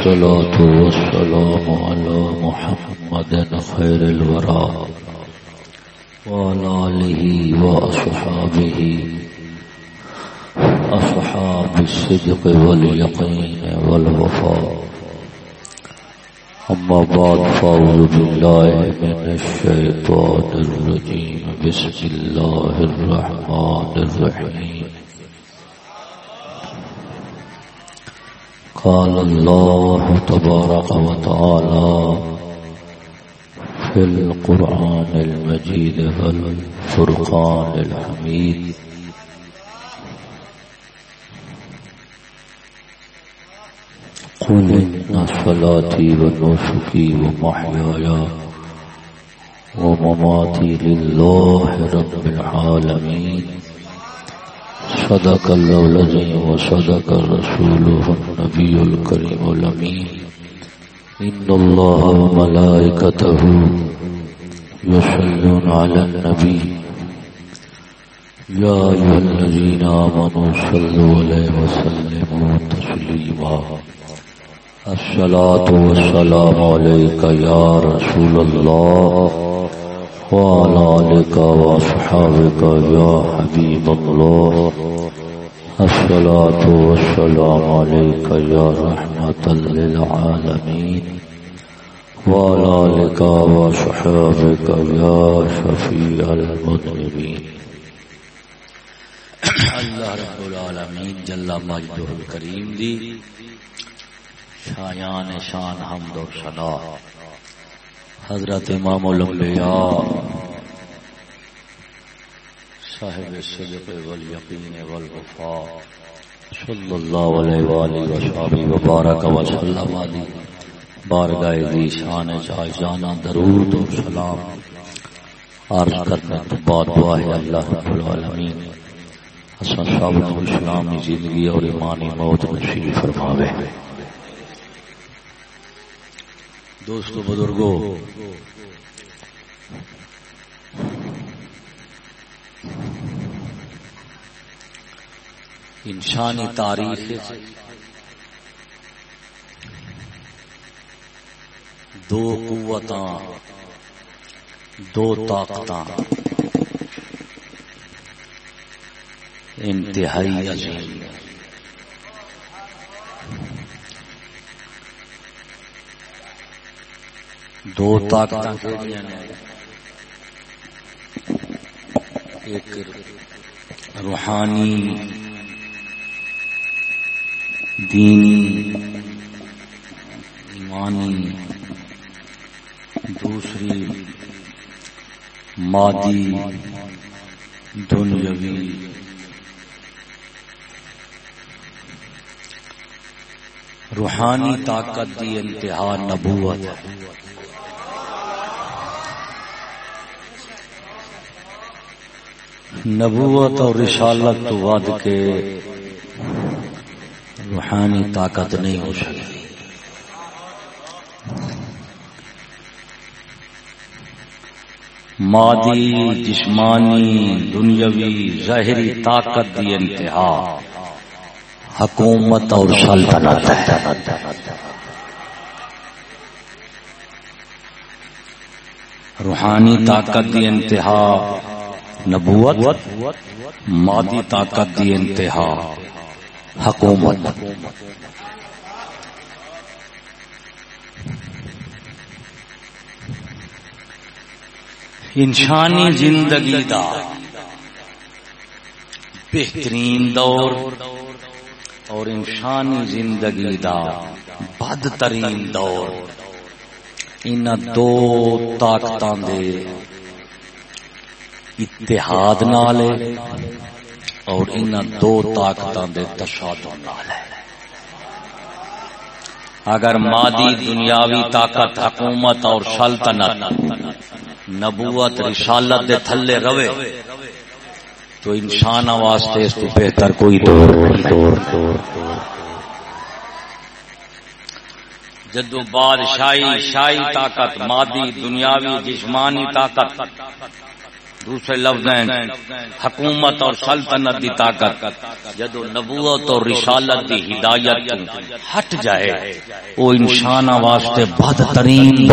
والصلاة والسلام على محمد خير الورى وعلى آله وأصحابه أصحاب الصدق واليقين والوفاء أما بعد فأعوذ بالله من الشيطان الرجيم بسم الله الرحمن الرحيم قال الله تبارك وتعالى في القرآن المجيد والفرقان الحميد. قل إن صلاتي ونسكي ومحياي ومماتي لله رب العالمين. صدق الله العظيم وصدق رسوله النبي الكريم الأمين إن الله وملائكته يصلون على النبي يا أيها الذين آمنوا صلوا عليه وسلموا تسليما الصلاة والسلام عليك يا رسول الله وعلى آلك وأصحابك يا حبيب الله، الصلاة والسلام عليك يا رحمة للعالمين، وعلى آلك وأصحابك يا شفيع المذنبين. اللہ رب العالمین جل مجدہ الکریم دی شایان شان حمد و ثنا حضرت امام الانبیاء، صاحب الصدق والیقین والوفاء، صلی اللہ علیہ وآلہ وصحبہ وبارک وسلم علی۔ بارگاہ دی شان جائے جانا درود و سلام۔ عرض کرنے تو بعد دعا ہے اللہ رب العالمین۔ حسن صاحب نے اسلامی زندگی اور ایمانی موت نصیب فرماوے۔ دوستو بزرگو انسانی تاریخ دو قوت دو طاقت انتہائی عظیم۔ دو طاقت ایک روحانی دینی ایمانی دوسری مادی دنیاوی۔ روحانی طاقت دی انتہا نبوت ہے۔ نبوت اور رسالت تو ود کے روحانی طاقت نہیں ہو سکتی مادی، جسمانی، دنیاوی، ظاہری طاقت دی انتہا حکومت اور سلطنت ہے۔ روحانی طاقت دی انتہا نبوت، مادی طاقت دی انتہا، حکومت۔ انسانی زندگی دا بہترین دور اور انسانی زندگی دا بدترین دور۔ ان دو طاقتوں دے اتحاد نال اور ان دو طاقتوں دے تشادم نال ہے۔ اگر مادی دنیاوی طاقت حکومت اور سلطنت نبوت رسالت دے تھلے روے تو انسان واسطے اس تو بہتر کوئی دور دور دور جدو بادشاہی، شاہی طاقت، مادی دنیاوی جسمانی طاقت دوسرے لفظ ہیں، حکومت اور سلطنت دی طاقت۔ جدو نبوت اور رسالت دی ہدایت ہٹ جائے وہ انسان واسطے بدترین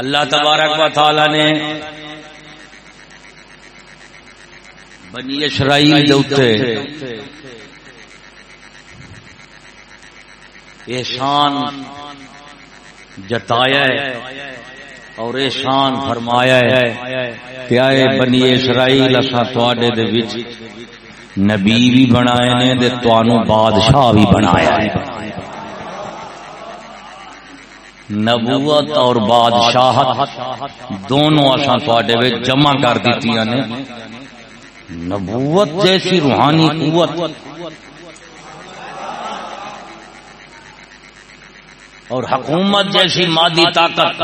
اللہ تبارک و تعالی نے بنی اسرائیل دے احسان جتایا ہے اور احسان فرمایا ہے کیا ہے بنی اسرائیل اسا تواڈے دے وچ نبی بھی بنائے نے تے تانوں بادشاہ بھی بنایا ہے۔ نبوت اور بادشاہت دونوں اسا تواڈے وچ جمع کر دتیاں نے۔ نبوت جیسی روحانی قوت اور حکومت جیسی مادی طاقت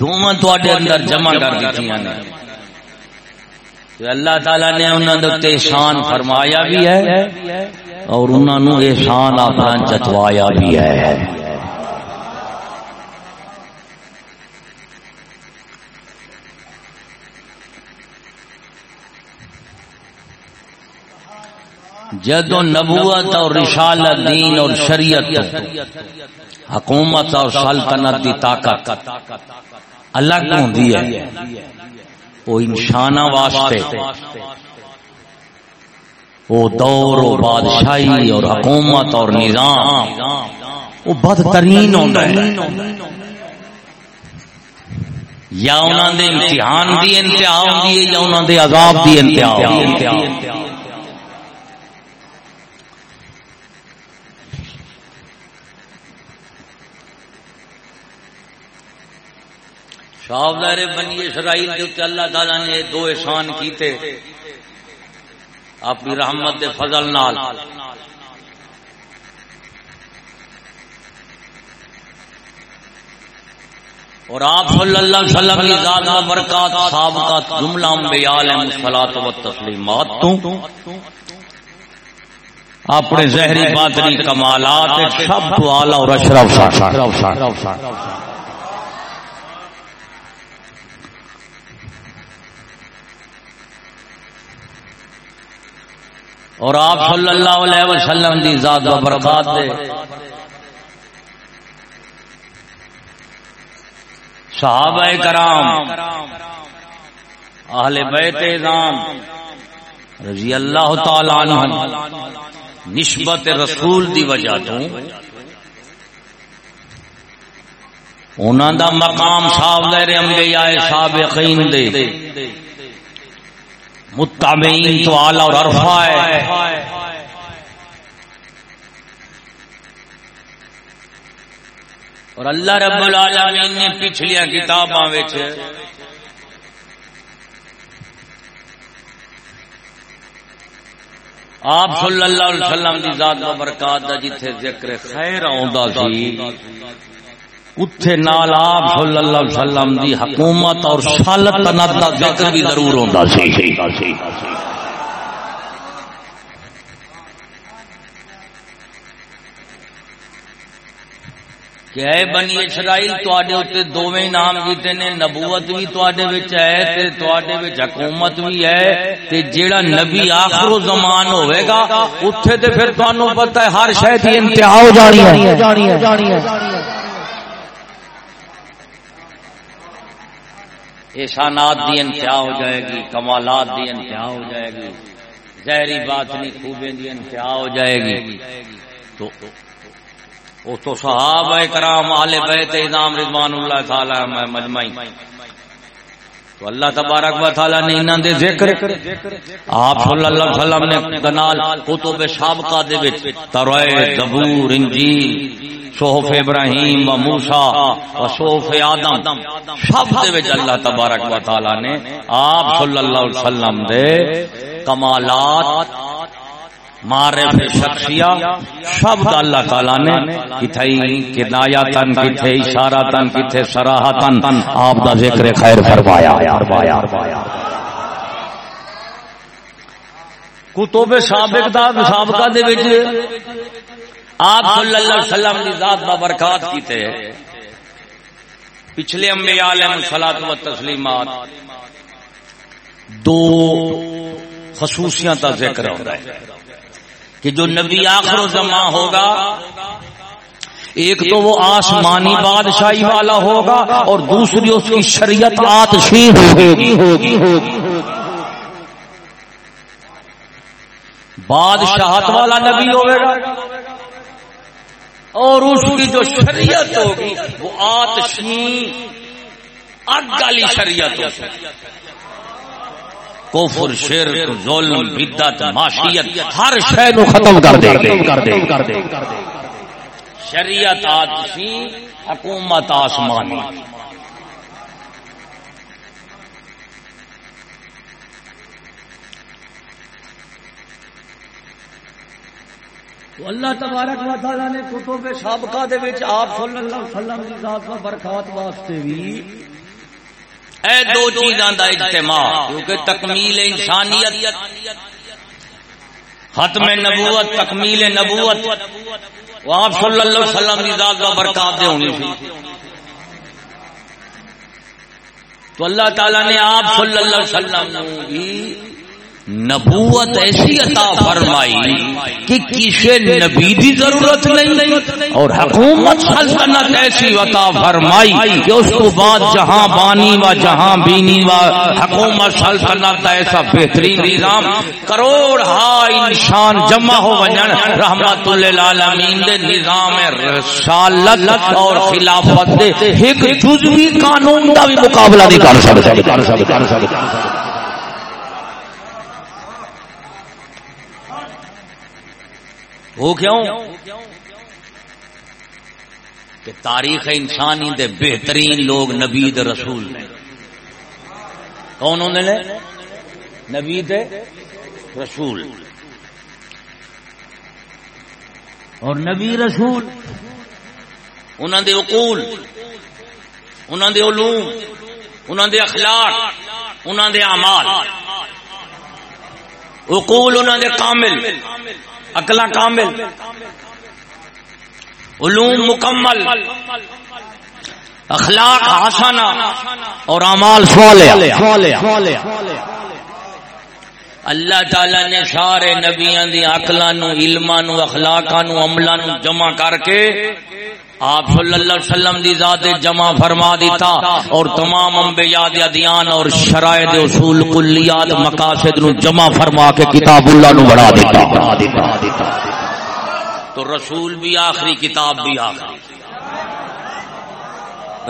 دونوں تے اندر جمع کر دیتی اللہ تعالی نے انہوں نے احسان فرمایا بھی ہے اور انہوں نے احسان اپنا جتوایا بھی ہے۔ جدو نبوت اور رسالت دین اور شریعت حکومت اور سلطنت کی طاقت الگ ہوتی ہے۔ وہ انسان واسطے، وہ دور و بادشاہی اور حکومت اور نظام، وہ بدترین ہوتا ہے۔ یا انہوں نے امتحان دی انتہا ہوتی ہے یا انہوں نے عذاب دی انتہا ہوتی ہے۔ شاہدار بنی اسرائیل کے اللہ تعالی نے دو احسان کیتے۔ اپنی رحمت دے فضل نال۔ اور آپ صلی اللہ علیہ وسلم کی ذات و برکات سابقات، جملہ انبیاء علیہ الصلوۃ والتسلیمات تو اپنے ظاہری باطنی کمالات، سب تو اعلی اور اشرف اور آپ صلی اللہ علیہ وسلم دی ذات و برکات دے۔ صحابہ کرام، اہل بیت اعظام رضی اللہ تعالی عنہ نسبت رسول دی وجہ تو انہاں دا مقام صاحب لے انبیاء سابقین دے۔ متابعین تو آلہ اور عرفہ ہے۔ اور اللہ رب العالمین نے پچھلیا کتاباں آپ صلی اللہ علیہ وسلم کی ذات و برکات دا جتھے ذکر خیر آوندا سی۔ اتھے نال آپ صلی اللہ علیہ وسلم دی حکومت اور سلطنت دا ذکر بھی ضرور ہوندا سی۔ کہ اے بنی اسرائیل تواڈے اوتے دوویں نام کیتے نے، نبوت بھی تواڈے وچ ہے، تے تواڈے وچ حکومت بھی ہے، تے جیڑا نبی آخر و زمان ہوے گا اوتھے تے پھر تانوں پتہ ہے ہر شے دی انتہا ہو جانی ہے۔ احسانات دی انتہا ہو جائے گی، کمالات دی انتہا ہو جائے گی زہری بات نہیں خوبیں دی انتہا ہو جائے گی۔ تو وہ تو صحابہ کرام آل بیت اعظام رضوان اللہ تعالی میں مجمعی تو اللہ تبارک و تعالی نے انہاں دے ذکر آپ صلی اللہ علیہ وسلم نے کنال کتب سابقہ دے وچ ترائے زبور، انجیل، صحف ابراہیم و موسی و صحف آدم سب دے وچ اللہ تبارک و تعالی نے آپ صلی اللہ علیہ وسلم دے کمالات معرف شخصیہ، شب اللہ تعالی نے کتھائی کنایاتن کتھے اشاراتن کتھے صراحتن آپ دا ذکر خیر فرمایا۔ کتب سابق دا سابقہ دے وچ آپ صلی اللہ علیہ وسلم دی ذات با برکات کیتے۔ پچھلے انبیاء علیہ الصلوۃ و تسلیمات دو خصوصیات کا ذکر ہوتا ہے۔ کہ جو نبی آخر زماں ہوگا ایک تو وہ آسمانی بادشاہی والا ہوگا اور دوسری اس کی شریعت آتشی ہوگی۔ ہوگی ہوگی۔ بادشاہت والا نبی ہوگا۔ اور اس کی جو شریعت ہوگی وہ آتشی اگ والی شریعت ہوگی۔ کفر شرک ظلم بدت معاشیت ہر شے کو ختم کر دے۔ کر شریعت آتشی حکومت آسمانی۔ تو اللہ تبارک و تعالی نے کتب سابقہ دے وچ آپ صلی اللہ علیہ وسلم دی ذات و برکات واسطے بھی اے دو چیزاں دا اجتماع، کیونکہ تکمیل انسانیت، ختم نبوت، تکمیل نبوت آپ صلی اللہ علیہ وسلم کی ذات کا برکات دے ہونی تھی تو اللہ تعالی نے آپ صلی اللہ علیہ وسلم بھی نبوت ایسی عطا فرمائی کہ کسی نبی دی ضرورت نہیں اور حکومت سلطنت ایسی عطا فرمائی کہ اس کو بعد جہاں بانی و جہاں بینی و حکومت سلطنت ایسا بہترین نظام کروڑ ہا انسان جمع ہو ونجن رحمت للعالمین دے نظام رسالت اور خلافت دے ایک جزوی قانون دا بھی مقابلہ نہیں کر سکتے۔ وہ کیوں؟ کہ تاریخ انسانی دے بہترین لوگ نبی رسول نے۔ کون ہونے نے؟ نبی رسول۔ اور نبی رسول۔ انہوں دے اقول انہوں دے علوم انہوں دے اخلاق انہوں دے اعمال۔ اقول انہوں دے کامل۔ اکلا کامل، علوم مکمل، اخلاق آسانا اور امال اللہ تعالی نے سارے نبیا دیا اکلا نو علما نو اخلاقا نو، عملہ نو جمع کر کے آپ صلی اللہ علیہ وسلم دی ذات جمع فرما دیتا اور تمام انبیاء دی ادیان اور شرائط اصول کلیات مقاصد نو جمع فرما کے کتاب اللہ نو بڑھا دیتا۔ تو رسول بھی آخری کتاب بھی آخری۔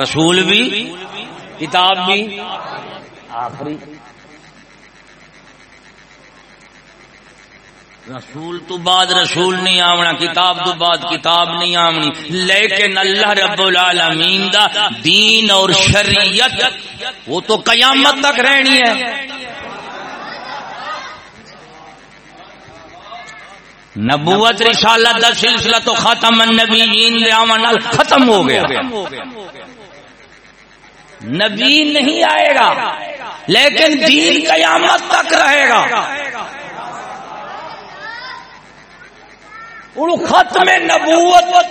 رسول بھی کتاب بھی آخری۔ رسول تو بعد رسول نہیں آونا، کتاب تو بعد کتاب نہیں آونی۔ لیکن اللہ رب العالمین دا دین اور شریعت، وہ تو قیامت تک رہنی ہے۔ نبوت رسالت دا سلسلہ تو ختم النبیین دے ختم ہو گیا۔ نبی نہیں آئے گا، لیکن دین قیامت تک رہے گا۔ ختم نبوت،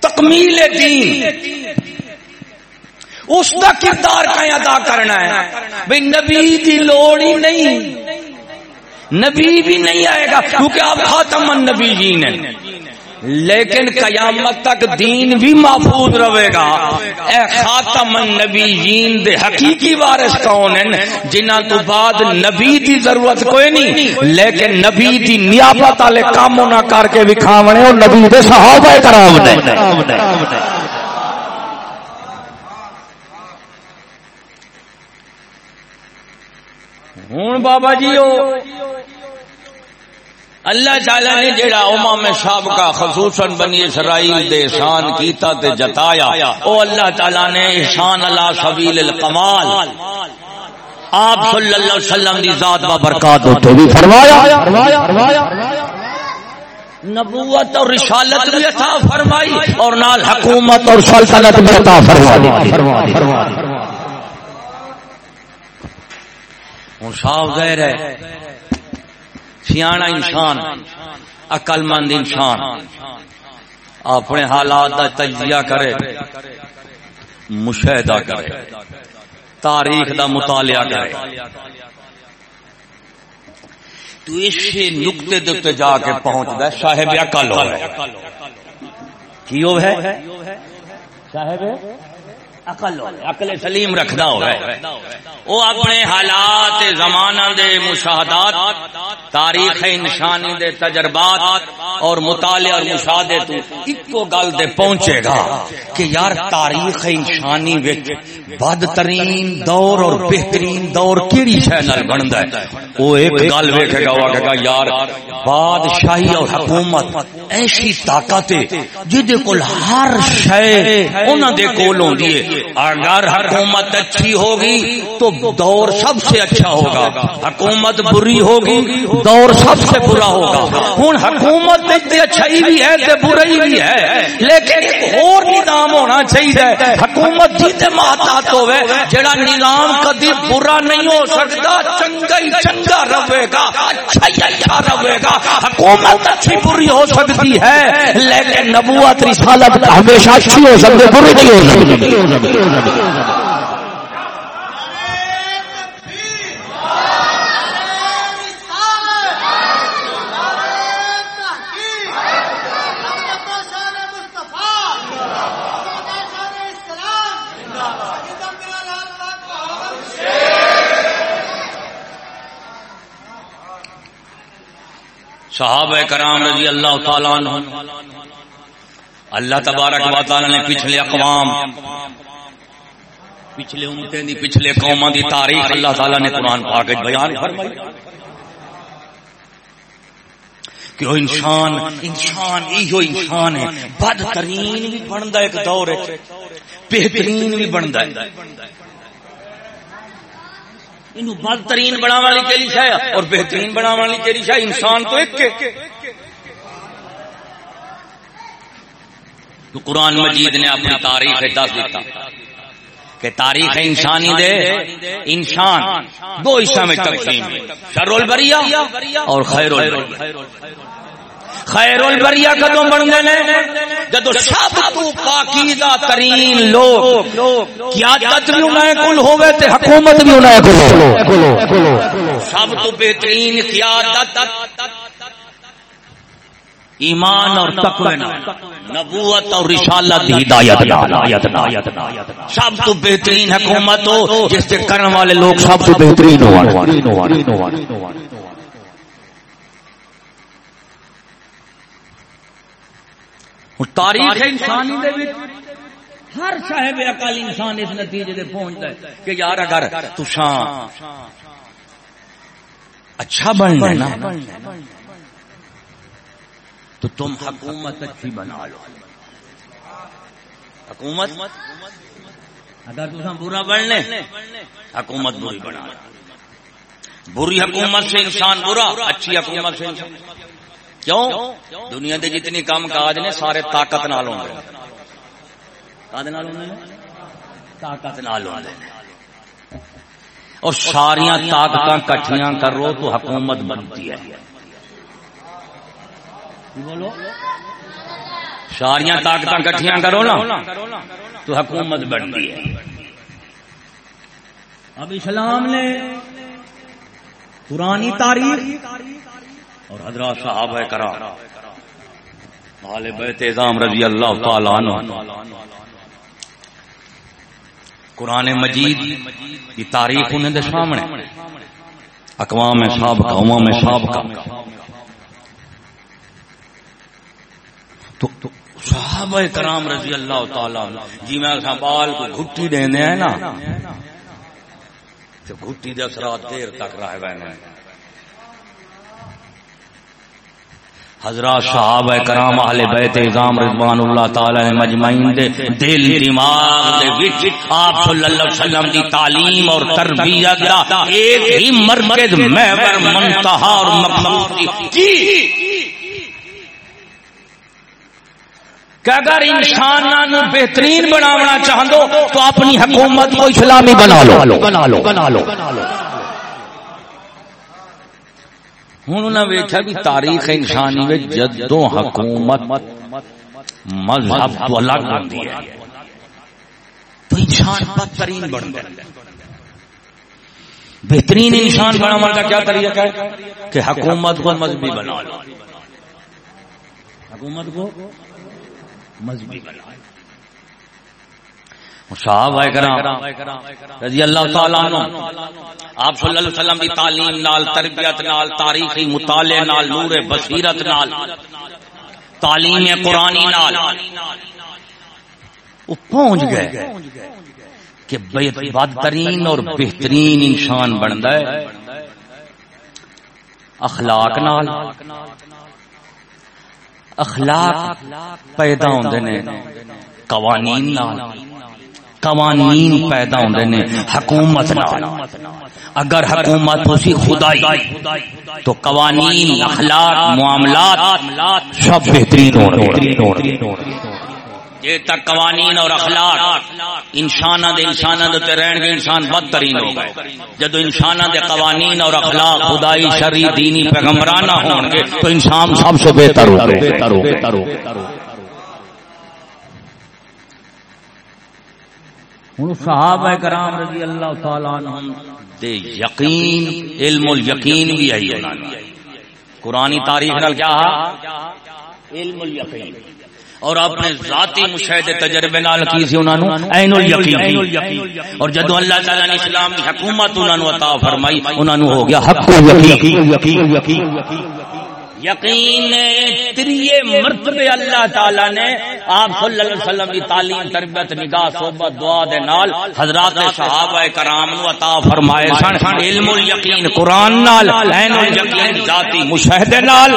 تکمیل دین۔ اس کا کردار کا ادا کرنا ہے؟ بھائی نبی کی لوڑ ہی نہیں۔ نبی بھی نہیں آئے گا، کیونکہ آپ خاتم النبی جی نے لیکن قیامت تک دین بھی محفوظ رہے گا۔ اے خاتم النبیین دے حقیقی وارث کون ہیں؟ جنہاں تو بعد نبی دی ضرورت کوئی نہیں۔ لیکن نبی دی نیابت والے کام نہ کر کے وکھاونے اور نبی دے صحابہ کرام نے ہوں بابا جی اللہ تعالی نے جڑا امام سابقہ خصوصاً بنی اسرائیل دے احسان کیتا تے جتایا، او اللہ تعالی نے احسان اللہ سبیل الکمال آپ صلی اللہ علیہ وسلم دی ذات با برکات ہوتے بھی فرمایا۔ نبوت اور رسالت بھی عطا فرمائی اور نال حکومت اور سلطنت بھی عطا فرمائی۔ ہوں صاف ظاہر ہے۔ سیاح انسان عقل مند انسان۔ اپنے حالات کا تجزیہ کرے، مشاہدہ کرے، تاریخ دا مطالعہ کرے۔ تو اسی نقطے دے جا کے پہنچ گئے صاحب عقل ہو کی ہو ہے صاحب؟ عقل سلیم رکھنا ہو وہ اپنے حالات زمانہ دے مشاہدات تاریخ انسانی دے تجربات اور مطالعہ اور مشاہدے تو ایکو گل دے پہنچے گا کہ یار تاریخ انسانی وچ بدترین دور اور بہترین دور کیڑی شے نال بندا ہے؟ وہ ایک گل ویکھے گا وہ کہے گا یار بادشاہی اور حکومت ایسی طاقت ہے جدے کول ہر شے انہاں دے کول ہوندی ہے۔ اگر حکومت اچھی ہوگی تو دور سب سے اچھا ہوگا۔ حکومت بری ہوگی، دور سب سے برا ہوگا۔ ہوں حکومت اچھائی بھی ہے تے برائی بھی ہے، لیکن اور نظام ہونا چاہیے حکومت جیتے محتاط ہوئے جڑا نظام کدی برا نہیں ہو سکتا، چنگا ہی چنگا رہے گا اچھا ہی اچھا رہے گا۔ حکومت اچھی بری ہو سکتی ہے، لیکن نبوت رسالت ہمیشہ اچھی ہو سکتی بری نہیں ہو سکتی۔ صحابہ کرام رضی اللہ تعالیٰ عنہ اللہ تبارک و تعالی نے پچھلے اقوام پچھلے امتیں دی پچھلے قوموں دی تاریخ اللہ تعالی نے قرآن پاک بیان فرمائی۔ کہ وہ انسان انسان، ایہو انسان ہے۔ بدترین بھی بنتا ایک دور ہے بہترین بھی بنتا ہے۔ بدترین بنا والی کیڑی شاید اور بہترین بنا والی کیڑی شاید انسان تو ایک تو قرآن مجید نے اپنی تاریخ دس دیتا۔ کہ تاریخ انسانی دے انسان دو حصہ میں تقسیم شر البریا اور خیر البریا خیر البریا کدو بن گئے جدو سب تو پاکیزہ ترین لوگ کیا قیادت بھی انہیں کل ہوئے تے حکومت بھی انہیں کل سب تو بہترین قیادت ایمان اور تقوی نبوت اور رسالت ہدایت سب تو بہترین حکومت ہو، جس سے کرنے والے لوگ سب تو بہترین ہو تاریخ انسانی دے ہر صاحب عقل انسان اس نتیجے دے پہنچتا ہے کہ یار اگر تساں اچھا بن لینا تو تم حکومت اچھی بنا لو۔ حکومت؟ اگر تم برا بننے حکومت بری بنا لو بری حکومت سے انسان برا، اچھی حکومت سے انسان۔ کیوں؟ دنیا دے جتنی کام کاج نے، سارے طاقت نال ہوندے طاقت نال اور ساریاں طاقت کٹھیاں کرو تو حکومت بنتی ہے۔ بولو۔ طاقت کٹھیاں کرو نا۔ تو حکومت بنتی ہے۔ اب اسلام نے پرانی تاریخ اور حضرات صحابہ کرام آل بیت اعظام رضی اللہ تعالی عنہ قرآن مجید کی تاریخ انہیں دے سامنے اقوام سابقہ امام سابقہ۔ تو صحابہ کرام رضی اللہ تعالی جی میں بال کو گھٹی دے ہیں نا، تو گھٹی دے اثرات دیر تک رہ گئے حضرات صحابہ کرام اہل بیت اعظام رضوان اللہ تعالی مجمعین دے دل دماغ دے وچ آپ صلی اللہ علیہ وسلم دی تعلیم اور تربیت دا ایک ہی مرکز محور منتہا اور مقصود کی؟ کہ اگر انسان بہترین بناونا چاہو تو اپنی حکومت کو اسلامی بنا لو۔ بنا لو بنا لو ہوں انہیں ویکیا بھی تاریخ انسانی جدو حکومت مذہب تو الگ ہوتی ہے۔ تو انسان بدترین بن گیا بہترین انسان بنا کا کیا طریقہ ہے؟ کہ حکومت کو مذہبی بنا لو۔ حکومت کو مذہبی بنا لو صحابہ کرام، رضی اللہ تعالی عنہ، آپ صلی اللہ علیہ وسلم کی تعلیم نال، تربیت نال، تاریخی مطالعے نال، نور بصیرت نال، تعلیم قرآنی نال، وہ پہنچ گئے کہ بدترین اور بہترین انسان بنتا ہے، اخلاق نال اخلاق پیدا ہوندے نے، قوانین نال، قوانین پیدا ہوندے نے، حکومت نال۔ اگر حکومت اسی خدائی، تو قوانین، اخلاق، معاملات سب بہترین ہو جی تک قوانین اور اخلاق انسان دے انسان دے رہن گے انسان بدترین ہو گئے۔ جدو انسان دے قوانین اور اخلاق خدائی شری دینی پیغمبرانہ ہون گے تو انسان سب سے بہتر ہو ہوں صحابہ کرام رضی اللہ تعالی عنہم دے یقین علم الیقین بھی آئی ہے قرآن تاریخ نال کیا علم الیقین۔ اور اپنے ذاتی مشاہدے تجربے نال کی سی انہاں نو عین الیقین اور جدو اللہ تعالی نے اسلام کی حکومت انہاں نو عطا فرمائی انہاں نو ہو گیا حق یقین۔ یقین۔ تریے مرتبے اللہ تعالی نے آپ صلی اللہ علیہ وسلم کی تعلیم تربیت نگاہ صحبت دعا دے نال حضرات صحابہ کرام نو عطا فرمائے سن۔ علم الیقین قرآن نال عین الیقین ذاتی مشاہدے نال۔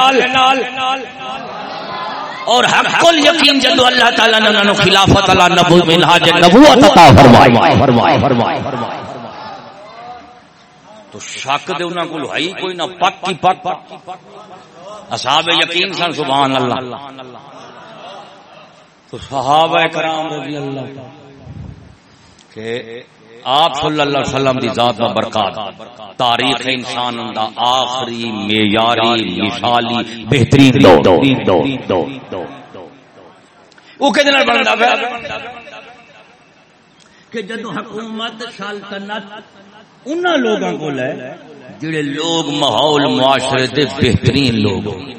اور حق الیقین جدو اللہ تعالی نے انہاں خلافت اللہ نبوت منہاج نبوت عطا فرمائی. فرمائی. فرمائی. تو شک دے انہاں کول ہے کوئی نہ پک کی پک اصحاب یقین سن سبحان اللہ. تو صحابہ کرام رضی اللہ کہ آپ صلی اللہ علیہ وسلم دی ذات میں برکات۔ تاریخ انسان دا آخری معیاری، مثالی، بہترین دو وہ کدے نال بندا پیا؟ کہ جدو حکومت سلطنت انہاں لوگاں کول ہے، جڑے لوگ ماحول، معاشرے دے بہترین لوگ۔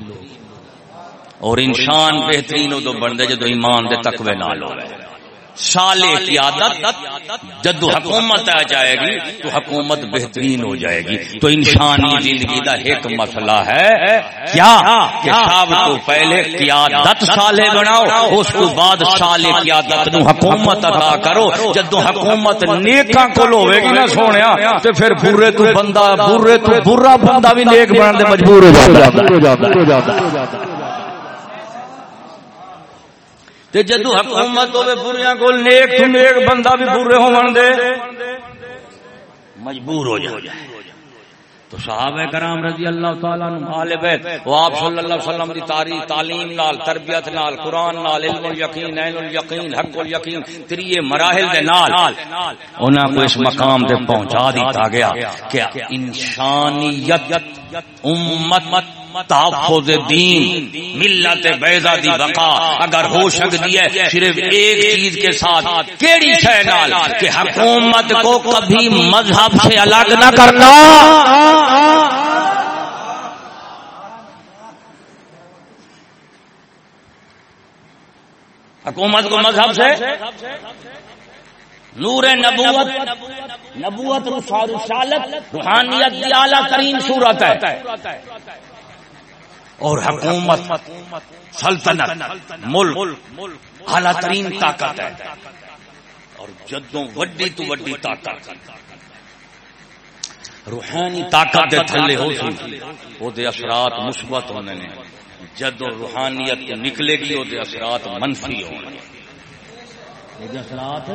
اور انسان بہترین ادو بنتے جدو ایمان دے تقوی نال ہوئے۔ سال قیادت جدو حکومت آ جائے گی تو حکومت بہترین ہو جائے گی۔ تو انسانی زندگی کا ایک مسئلہ ہے کیا کہ سب تو پہلے قیادت سالے بناؤ، اس کو بعد سال قیادت نو حکومت عطا کرو۔ جدو حکومت نیکاں کول ہوے گی نا سونیا، تے پھر برے تو بندہ، برے تو برا بندہ بھی نیک بنن دے مجبور ہو جاتا ہے۔ تے جدو حکومت ہوے بریاں کول نیک تو نیک بندہ بھی برے ہون دے۔ مجبور ہو جائے۔ تو صحابہ کرام رضی اللہ تعالی عنہ آل بیت وہ آپ صلی اللہ علیہ وسلم دی تاریخ تعلیم نال تربیت نال قرآن نال علم الیقین عین الیقین حق الیقین تریے مراحل دے نال۔ انہاں کو اس مقام تے پہنچا دیتا گیا کہ انسانیت امت تحفظ دین ملت بیضا دی بقا اگر ہو سکتی ہے صرف ایک چیز کے ساتھ کیڑی شے نال کہ حکومت کو کبھی مذہب سے الگ نہ کرنا۔ حکومت کو مذہب سے؟ نور نبوت نبوت رسالت روحانیت کی اعلیٰ ترین صورت ہے۔ اور حکومت، سلطنت، ملک، اعلیٰ ترین طاقت ہے۔ اور جدوں وڈی تو وڈی طاقت۔ روحانی طاقت دے تھلے ہو جی، سی وہ دے اثرات مثبت ہونے نے۔ جدو روحانیت نکلے گی وہ دے اثرات منفی ہونے جی۔ اثرات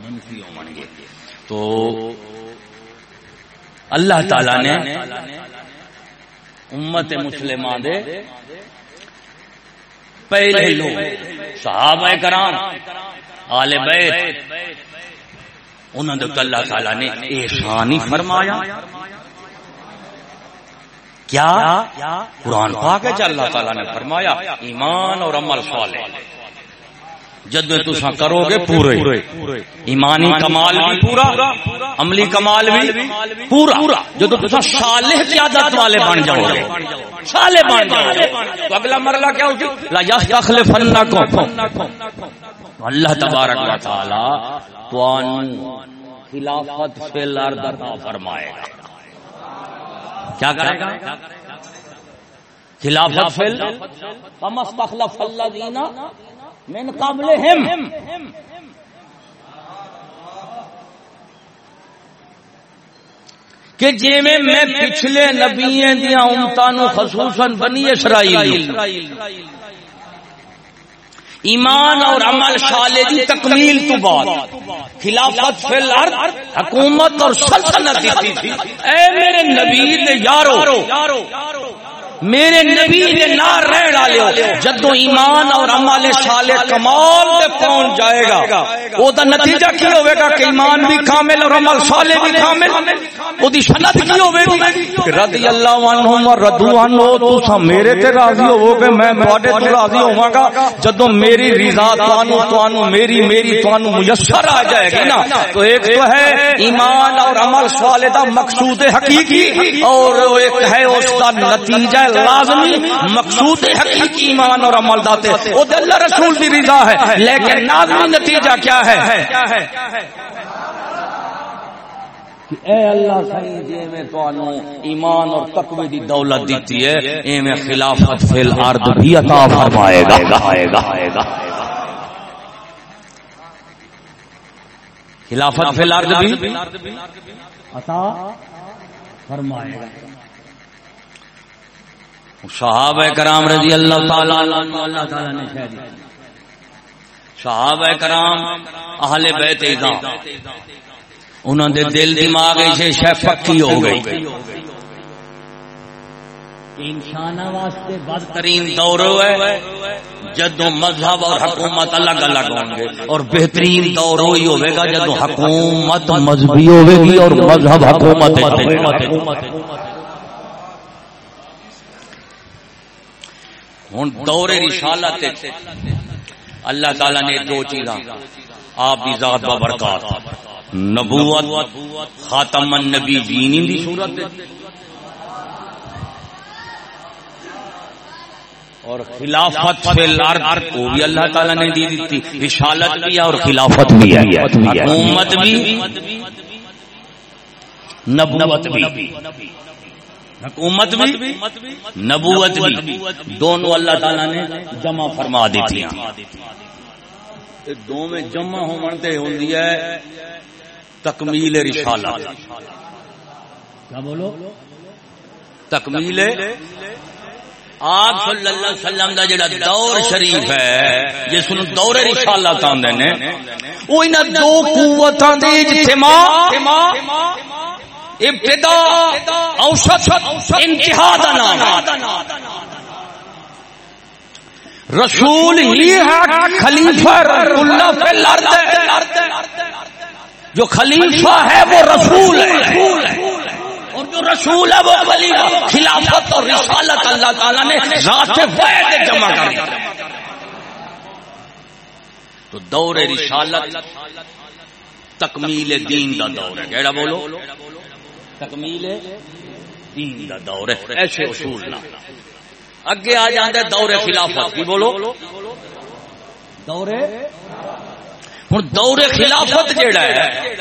منفی ہوں گے جی۔ تو اللہ تعالی نے امت مسلمان دے پہلے لوگ صحابہ کرام آل بیت انہوں نے اللہ تعالی نے احسان ہی فرمایا۔ کیا؟ قرآن پاک ہے اللہ تعالیٰ نے فرمایا ایمان اور عمل صالح۔ جد تسا کرو گے پورے۔ ایمانی کمال بھی پورا عملی کمال بھی پورا۔ جد تسا صالح کی عادت والے بن جاؤ۔ گے صالح بن جاؤ۔ گے تو اگلا مرلہ کیا ہوگی لا یستخلفنکم۔ اللہ تبارک و تعالی تو خلافت فی الارض عطا فرمائے گا۔ کیا کرے گا؟ خلافت فی فمستخلف الذین من قبلہم. کہ جی میں میں پچھلے نبییں دیا امتانو خصوصاً بنی اسرائیل ایمان اور عمل شالے دی تکمیل تو بعد. خلافت فی الارض حکومت اور سلطنت تھی. اے میرے نبی دے یارو. میرے نبی دے نار رہ ڈالے جدو ایمان اور عمل صالح کمال دے پہنچ جائے گا، او دا نتیجہ کی ہوے گا کہ ایمان بھی کامل اور عمل صالح بھی کامل، او دی سند کی ہوے گی۔ رضی اللہ عنہم اور رضو عنہ، تو میرے تے راضی ہو گے، میں تواڈے تے راضی ہوواں گا۔ جدو میری رضا تانوں تانوں میری میری تانوں میسر آ جائے گی نا، تو ایک تو ہے ایمان اور عمل صالح دا مقصود حقیقی، اور ایک ہے اس کا نتیجہ لازمی مقصود حقیقی ایمان اور عمل داتے۔ وہ اللہ رسول کی رضا ہے۔ لیکن لازمی نتیجہ کیا ہے؟ اے اللہ صحیح جی میں تو ایمان اور تقوی دی دولت دیتی ہے اے میں خلافت فی الارض بھی عطا فرمائے گا۔ خلافت فی الارض بھی عطا فرمائے گا۔ صحابہ کرام رضی اللہ تعالی اللہ تعالی نے شہر صحابہ کرام اہل بیت اذا انہوں دے دل دماغ سے شے پکی ہو گئی۔ انسان واسطے بدترین دور ہے جدو مذہب اور حکومت الگ الگ ہوں گے اور بہترین دور وہی ہوئے گا جدو حکومت مذہبی ہوئے گی اور مذہب حکومت ہوں دور رسالت اللہ تعالی نے دو چیزاں، آپ کی ذات برکات، نبوت، خاتم النبی دینی دی صورت اور خلافت فی الارض کو بھی اللہ تعالی نے دی دیتی، رسالت بھی ہے اور خلافت بھی ہے۔ حکومت بھی، نبوت بھی۔ حکومت بھی، نبوت بھی۔ دونوں اللہ تعالی نے جمع فرما دی تھی دو میں جمع ہوتے ہوندی ہے تکمیل رسالت کیا بولو؟ تکمیل آپ صلی اللہ علیہ وسلم دا جڑا دور شریف ہے، جس نو دور رسالت آندے نے، وہ انہاں دو قوتاں دے اجتماع ابتدا، اوسط، انتہا دا نام۔ رسول ہی ہے خلیفہ اللہ فی الارض جو خلیفہ ہے وہ رسول ہے۔ اور جو رسول ہے وہ ولی خلافت اور رسالت اللہ تعالی نے ذات فائد جمع کر تو دور رسالت تکمیل دین دا دور ہے۔ کیڑا بولو؟ تکمیل دین دا دور ہے ایسے اصول نہ۔ اگے آ جاندے دور خلافت کی بولو؟ دور ہوں دور خلافت جیڑا ہے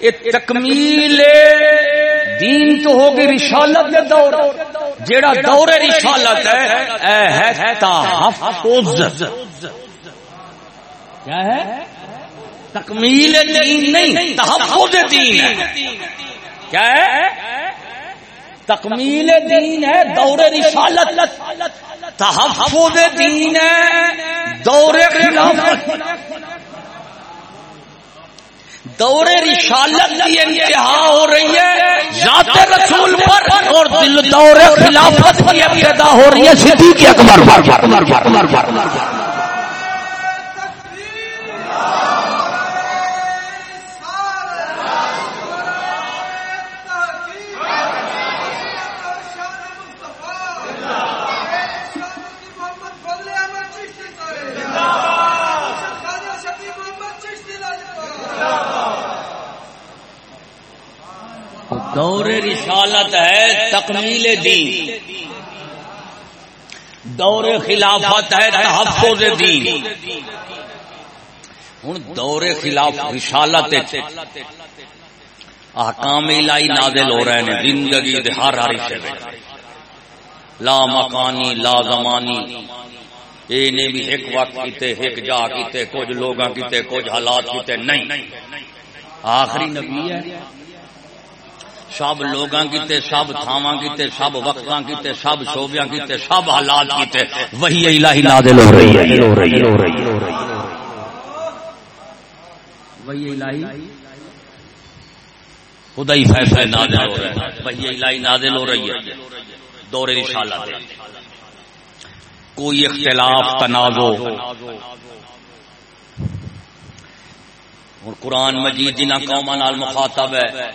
یہ تکمیل دین تو ہوگی رسالت دے دور۔ جیڑا دور رسالت ہے اے ہے تحفظ۔ کیا ہے؟ تکمیل دین نہیں تحفظ دین ہے۔ کیا ہے؟ تکمیل دین ہے، دور رسالت۔ تحفظ دین ہے، دور خلافت۔ دور رسالت کی انتہا ہو رہی ہے، ذات رسول پر اور دل دور خلافت کی ابتدا ہو رہی ہے، صدیق اکبر دور رسالت ہے تکمیل دین۔ دور خلافت ہے تحفظ دین۔ ہوں دور خلاف رسالت احکام الہی نازل ہو رہے ہیں زندگی ہر ہر سے لا مکانی، لا زمانی۔ اے نے بھی ایک وقت کیتے، ایک جا کیتے، کچھ لوگاں کیتے، کچھ حالات کیتے، نہیں۔ آخری نبی ہے۔ سب لوگاں کیتے سب تھاواں کیتے سب وقتاں کیتے سب شوبیاں کیتے سب حالات کیتے۔ وہی الہی نازل ہو رہی ہے۔ وہی الہی خدا ہی فیصلہ نازل ہو رہا ہے۔ وہی الہی نازل ہو رہی ہے۔ دور رسالت کوئی اختلاف تنازع۔ اور قرآن مجید جنہ قوم نال مخاطب ہے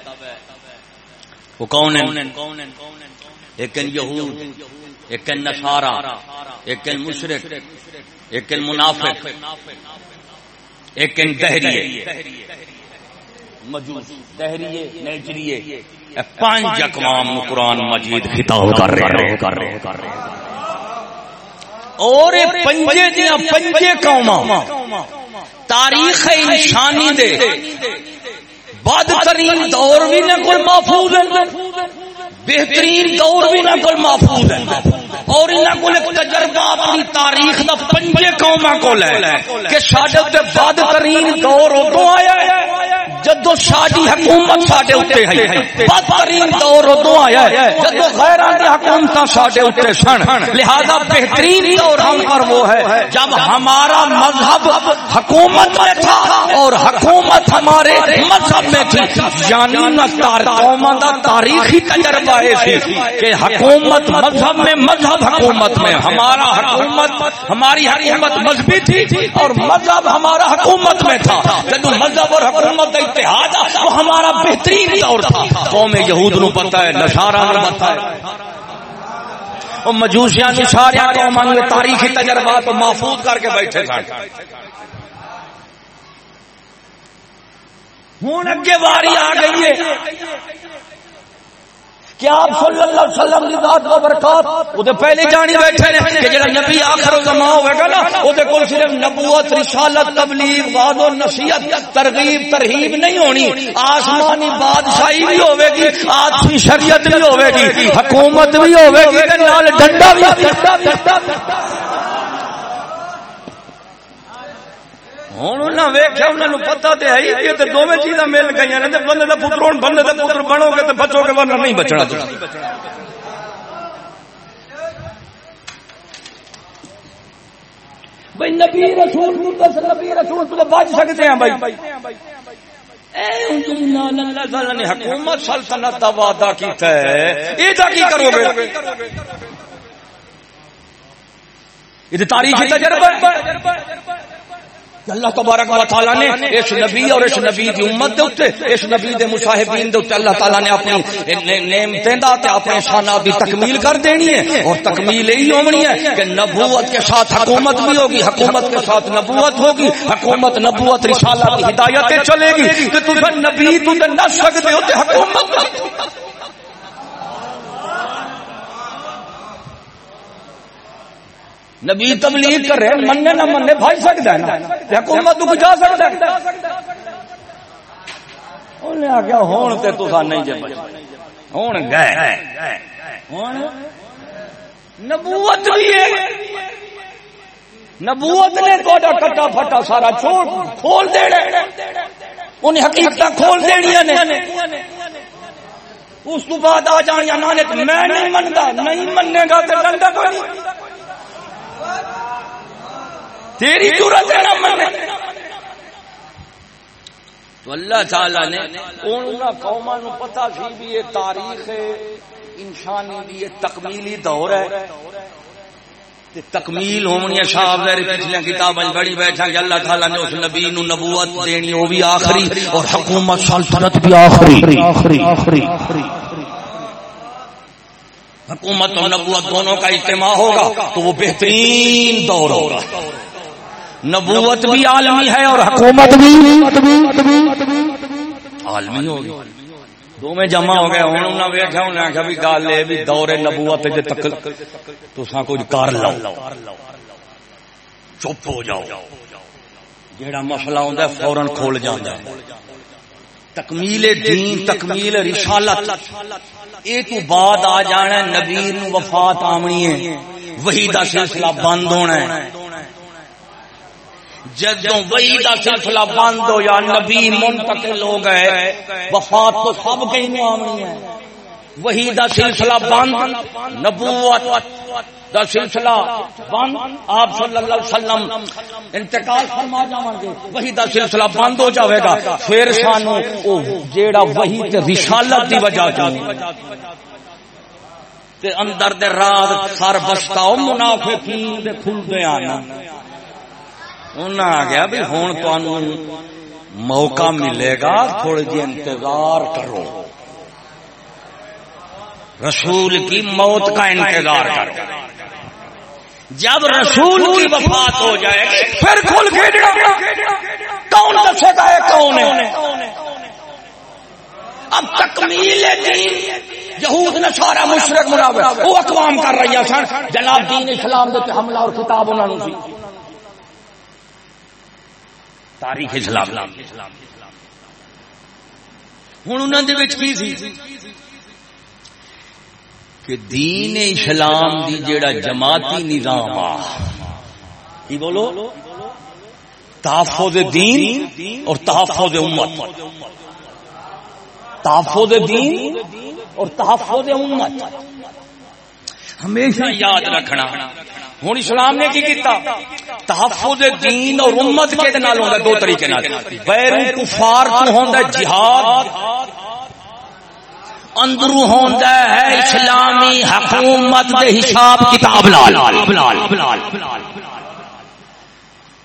وہ کون ہے ایک یہود، ایک نشارا ایک مشرق ایک منافق، ایک دہریے، مجوس، دہریے نیچریے پانچ اقوام قرآن مجید خطاب کر رہے ہیں۔ کر رہے ہیں کر رہے ہیں اور پنجے دیا پنجے قوما تاریخ انسانی دے بدترین دور بھی نہ کوئی محفوظ ہے۔ بہترین دور بھی نہ کوئی محفوظ ہے اور انہاں کول تجربہ اپنی تاریخ دا پنجے قوما کول ہے کہ ساڈے تے بدترین دور ادو آیا ہے جدو ساری حکومت ساڈے اوتے ہے۔ بدترین دور ادو آیا ہے جدو غیراں دی حکومتاں ساڈے اوتے سن۔ لہذا بہترین دور ہم پر وہ ہے، جب ہمارا مذہب حکومت میں تھا اور حکومت ہمارے مذہب میں تھی۔ یعنی نہ قوم دا تاریخی تجربہ ہے کہ حکومت مذہب میں مذہب حکومت میں ہمارا حکومت ہماری حکومت مذہبی تھی اور مذہب ہمارا حکومت میں تھا۔ جب مذہب اور حکومت کا اتحاد وہ ہمارا بہترین دور تھا۔ قوم یہود نو پتہ ہے نشارہ نو پتہ ہے۔ مجوسیاں نشاریاں قوماں نے تاریخی تجربات محفوظ کر کے بیٹھے تھے ہوں اگے واری آ گئی ہے۔ کہ آپ صلی اللہ علیہ وسلم دی ذات و برکات او دے پہلے جانی بیٹھے نے کہ جڑا نبی آخر زمان ہوے گا نا او دے کول صرف نبوت، رسالت، تبلیغ وعظ و نصیحت، ترغیب، ترہیب نہیں ہونی۔ آسمانی بادشاہی بھی ہوے گی آدمی شریعت بھی ہوے گی حکومت بھی ہوے گی تے نال ڈنڈا بھی ہوں ویخیا انہوں پتا تو ہے ہی دونوں چیزاں مل گئی نے بندے کا پتر ہوں، بندے کا پتر بنو گے تو بچو گے ورنہ نہیں بچنا بھائی نبی رسول نبی رسول تو بچ سکتے ہیں بھائی۔ حکومت سلطنت کا وعدہ کیتا ہے۔ یہ کی کرو گے؟ یہ تجربہ کہ اللہ تبارک و تعالی نے اس نبی اور اس نبی دی امت دے اوتے اس نبی دے مصاحبین دے اوتے اللہ تعالی نے اپنی نعمتیں دا تے اپنے شانات دی تکمیل کر دینی ہے۔ اور تکمیل یہی ہونی ہے کہ نبوت کے ساتھ حکومت بھی ہوگی، حکومت کے ساتھ نبوت ہوگی، حکومت نبوت رسالت کی ہدایتیں چلے گی۔ کہ تو نبی تو نہ سکتے ہو تے حکومت نبی تبلیغ کر رہے مننے نہ مننے، بھائی سکتا ہے نا؟ حکومت کو جا سکتا ہے؟ انہیں آخیا ہون تے تو نہیں جب ہون گئے۔ ہون؟ نبوت بھی ہے۔ نبوت نے تو کٹا پھٹا سارا چھوڑ کھول دے انہیں حقیقت کھول دینیا نے۔ اس تو بعد آ جان یا نانے میں نہیں منتا نہیں مننے گا تو ڈنڈا کوئی۔ نہیں تیری ضرورت ہے نا تو اللہ تعالی نے ان قوما نو پتا سی بھی یہ تاریخ انسانی دی یہ تکمیلی دور ہے۔ تکمیل ہونی صاحب میرے پچھلے کتاب بڑی بیٹھا کہ اللہ تعالی نے اس نبی نو نبوت دینی وہ بھی آخری اور حکومت سلطنت بھی آخری آخری۔ آخری۔ حکومت اور نبوت دونوں کا اجتماع ہوگا تو وہ بہترین دور ہوگا۔ نبوت بھی عالمی ہے اور حکومت بھی عالمی ہوگی۔ دو میں جمع ہو گئے، ہوں انہوں نے ویکھا انہوں نے آخیا بھی گل یہ بھی دور نبوت جے تک تو سا کچھ کر لو۔ چپ ہو جاؤ۔ جیڑا مسئلہ ہوندا ہے فورن کھول جاندا ہے تکمیل دین، تکمیل رسالت۔ اے تو بعد آ جانا ہے، نبی نو وفات آمنی ہے۔ وہی دا سلسلہ بند ہونا ہے۔ جدوں وہی دا سلسلہ بند ہو یا نبی منتقل ہو گئے، وفات تو سب کہیں آمنی ہے۔ وہی دا سلسلہ بند نبوت دا سلسلہ بند آپ صلی اللہ علیہ وسلم انتقال فرما جاؤں گے، وہی دا سلسلہ بند ہو جاوے گا۔ پھر سانو او جیڑا وہی تے رسالت دی وجہ تو تے اندر دے رات سر بستا، او منافقین دے کھل دے آنا۔ انہاں آ گیا بھی ہن تانوں موقع ملے گا تھوڑی جی انتظار کرو۔ رسول کی موت کا انتظار کرو جب رسول کی وفات ہو جائے پھر کھل کون دسے گا ہے کون ہے؟ اب تکمیل دین یہود نے سارا مشرق مناور وہ اقوام کر رہی ہے سن۔ جناب دین اسلام دے حملہ اور کتاب انہوں نے تاریخ اسلام۔ ہوں انہوں نے کی سی؟ کہ دین اسلام دی جیڑا جماعتی نظام آ۔ کی بولو؟ تحفظ دین اور تحفظ امت۔ تحفظ دین اور تحفظ امت۔ ہمیشہ یاد رکھنا۔ ہوں اسلام نے کی کیتا؟ تحفظ دین اور امت کے دو طریقے نال۔ غیر کفار تو ہوندا جہاد۔ اندرو ہوندا ہے، اسلامی حکومت دے حساب کتاب لال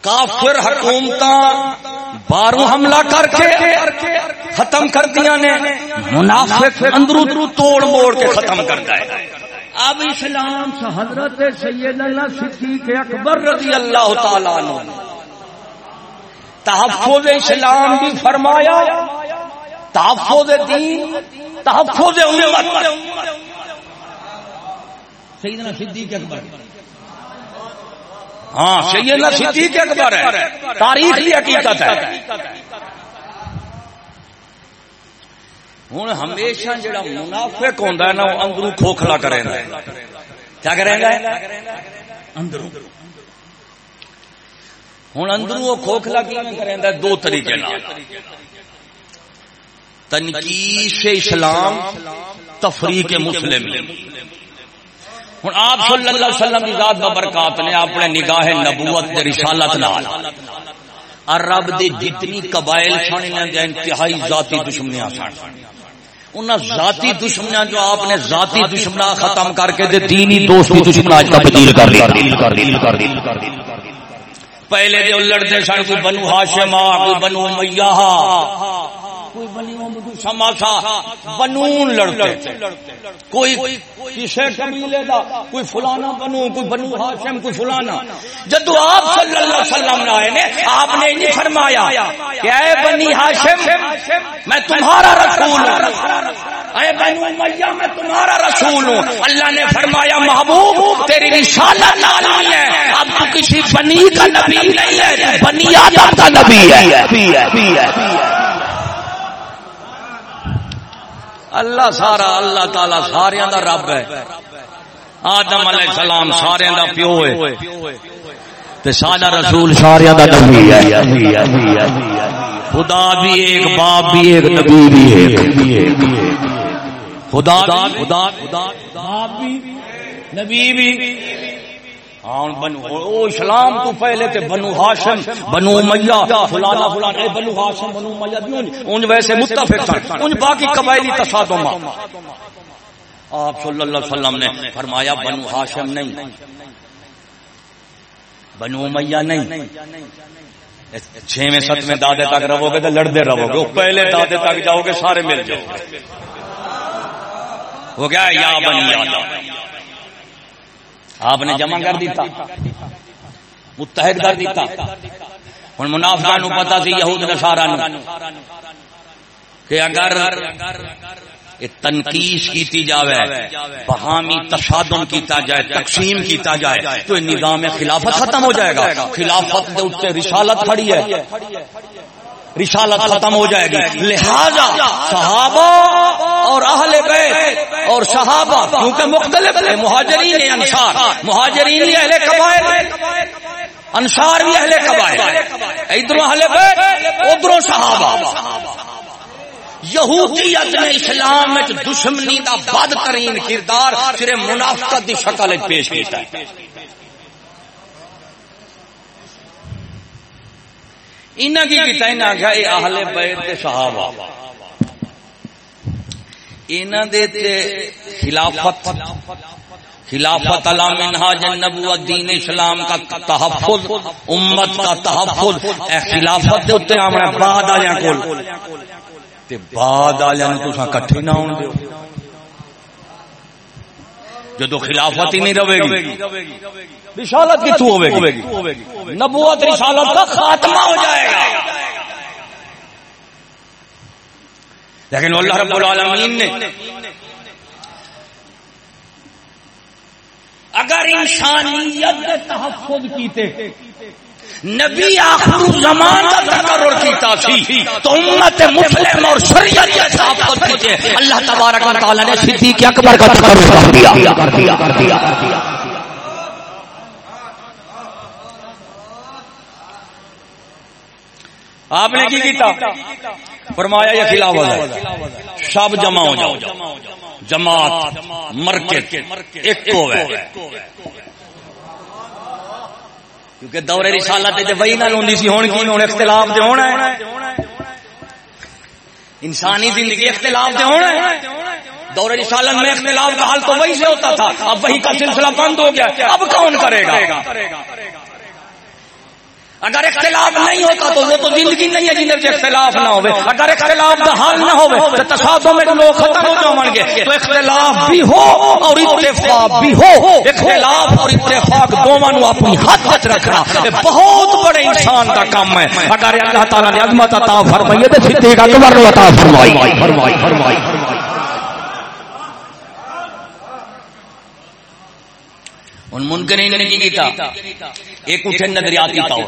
کافر حکومت بارو حملہ کر کے ختم کر دیا نے۔ منافق اندرو توڑ موڑ کے ختم کرتا ہے۔ اب اسلام حضرت سیدنا صدیق اکبر رضی اللہ تعالی عنہ تحفظ اسلام بھی فرمایا۔ تحفظ دین، تحفظ امت سیدنا صدیق اکبر۔ ہاں سیدنا صدیق اکبر ہے۔ تاریخ کی حقیقت ہے۔ ہوں ہمیشہ جڑا منافق ہوندا ہے نا، وہ اندروں کھوکھلا کرے گا کیا کرے گا اندروں ہوں اندروں وہ کھوکھلا کیوں کرے دو طریقے تنقیش اسلام، تفریق مسلم۔ ہوں آپ صلی اللہ علیہ وسلم کی ذات ببرکات نے اپنے نگاہ نبوت رسالت نال عرب دی جتنی قبائل سن انتہائی ذاتی دشمنیاں سن۔ ان ذاتی دشمنیاں جو آپ نے ذاتی دشمنا ختم کر کے دینی دوستی دشمنا تبدیل کر دی پہلے دے لڑتے سن، کوئی بنو ہاشم کوئی بنو میاں کوئی بنی بنون لڑتے کوئی قبیلے دا، کوئی فلانا بنو، کوئی بنو ہاشم، کوئی فلانا۔ جدو آپ صلی اللہ علیہ وسلم آئے نے، آپ نے نہیں فرمایا کہ اے بنی ہاشم، میں تمہارا رسول ہوں۔ اے بنو میں تمہارا رسول ہوں۔ اللہ نے فرمایا، محبوب، تیری رسالت نالی ہے۔ اب تو کسی بنی کا نبی نہیں ہے، بنی آدم کا نبی ہے۔ اللہ سارا، اللہ تعالی سارا دا رب ہے۔ آدم علیہ السلام سارے دا پیو ہے۔ تے سارا رسول سارا دا نبی ہے۔ خدا بھی ایک، باپ بھی ایک، نبی بھی ایک۔ خدا خدا خدا باپ بھی، نبی بھی۔ آن بنو او اسلام تو پہلے تے بنو ہاشم، بنو میاں فلانا فلانا، اے بنو ہاشم، بنو امیہ میاں ان ویسے متفق تھا ان باقی قبائلی تصادم آپ صلی اللہ علیہ وسلم نے فرمایا، بنو ہاشم نہیں، بنو میاں نہیں۔ چھویں ستویں دادے تک رہو گے تو لڑتے رہو گے پہلے دادے تک جاؤ گے سارے مل جاؤ گے ہو گیا یا بنی آدم۔ آپ نے جمع کر دیتا۔ متحد کر دیتا۔ ہوں منافع نو پتا سی، یہود نسارا کہ اگر تنقید کیتی جاوے، بہامی تصادم کیتا جائے، تقسیم کیتا جائے، تو نظام خلافت ختم ہو جائے گا۔ خلافت رسالت کھڑی ہے۔ رسالت ختم ہو جائے گی۔ لہذا صحابہ اور اہل بیت اور صحابہ، کیونکہ مختلف مہاجرین انصار۔ مہاجرین اہل قبائل، انصار بھی اہل قبائل۔ ادھر اہل بیت ادھر صحابہ۔ یہودیت نے اسلام دشمنی دا بدترین کردار صرف منافقت دی شکل پیش کیتا ہے انہاں کی کیتا انہاں اے اہل بیت صحابہ۔ انہاں دے تے خلافت خلافت منہاج النبوت، دین اسلام کا تحفظ، امت کا تحفظ۔ اے خلافت دے اوتے آمنا بعد آ کول۔ تے بعد کٹھے نہ ہون دیو۔ جدو خلافت ہی نہیں رہے گی۔ رسالت کی تو ہوے گی۔ نبوت رسالت کا خاتمہ ہو جائے گا۔ لیکن اللہ رب العالمین نے اگر انسانیت تحفظ کیتے نبی آخر زمان کا تقرر کیتا تھی تو امت مسلم اور شریعت کے تحفظ کیتے۔ اللہ تبارک و تعالی نے صدیق اکبر کا تقرر کر دیا کر دیا کر دیا کر دیا آپ نے کی کیتا؟ فرمایا یہ خلاف ہے۔ سب جمع ہو جاؤ۔ جماعت، مرکز، ایک کو کیونکہ دور رسالت تے وہی نہ ہوندی سی۔ ہن کی؟ ہن اختلاف تے ہونا ہے۔ انسانی زندگی اختلاف تے ہونا ہے۔ دور رسالت میں اختلاف کا حل تو وہی سے ہوتا تھا۔ اب وہی کا سلسلہ بند ہو گیا۔ اب کون کرے گا؟ اگر اختلاف نہیں ہوتا تو وہ تو زندگی نہیں ہے جن سے اختلاف نہ ہوئے۔ اگر اختلاف کا حال نہ ہوئے تو تصادوں میں لوگ ختم ہو جاؤں گے۔ تو اختلاف بھی ہو اور اتفاق بھی ہو۔ اختلاف اور اتفاق دونوں اپنی حد تک رکھنا بہت بڑے انسان کا کام ہے۔ اگر اللہ تعالیٰ نے عظمت عطا فرمائی تو صدیق اکبر عطا فرمائی فرمائی فرمائی فرمائی۔ ان منکرین نے کی کیتا ایک اٹھے نظریاتی پاؤ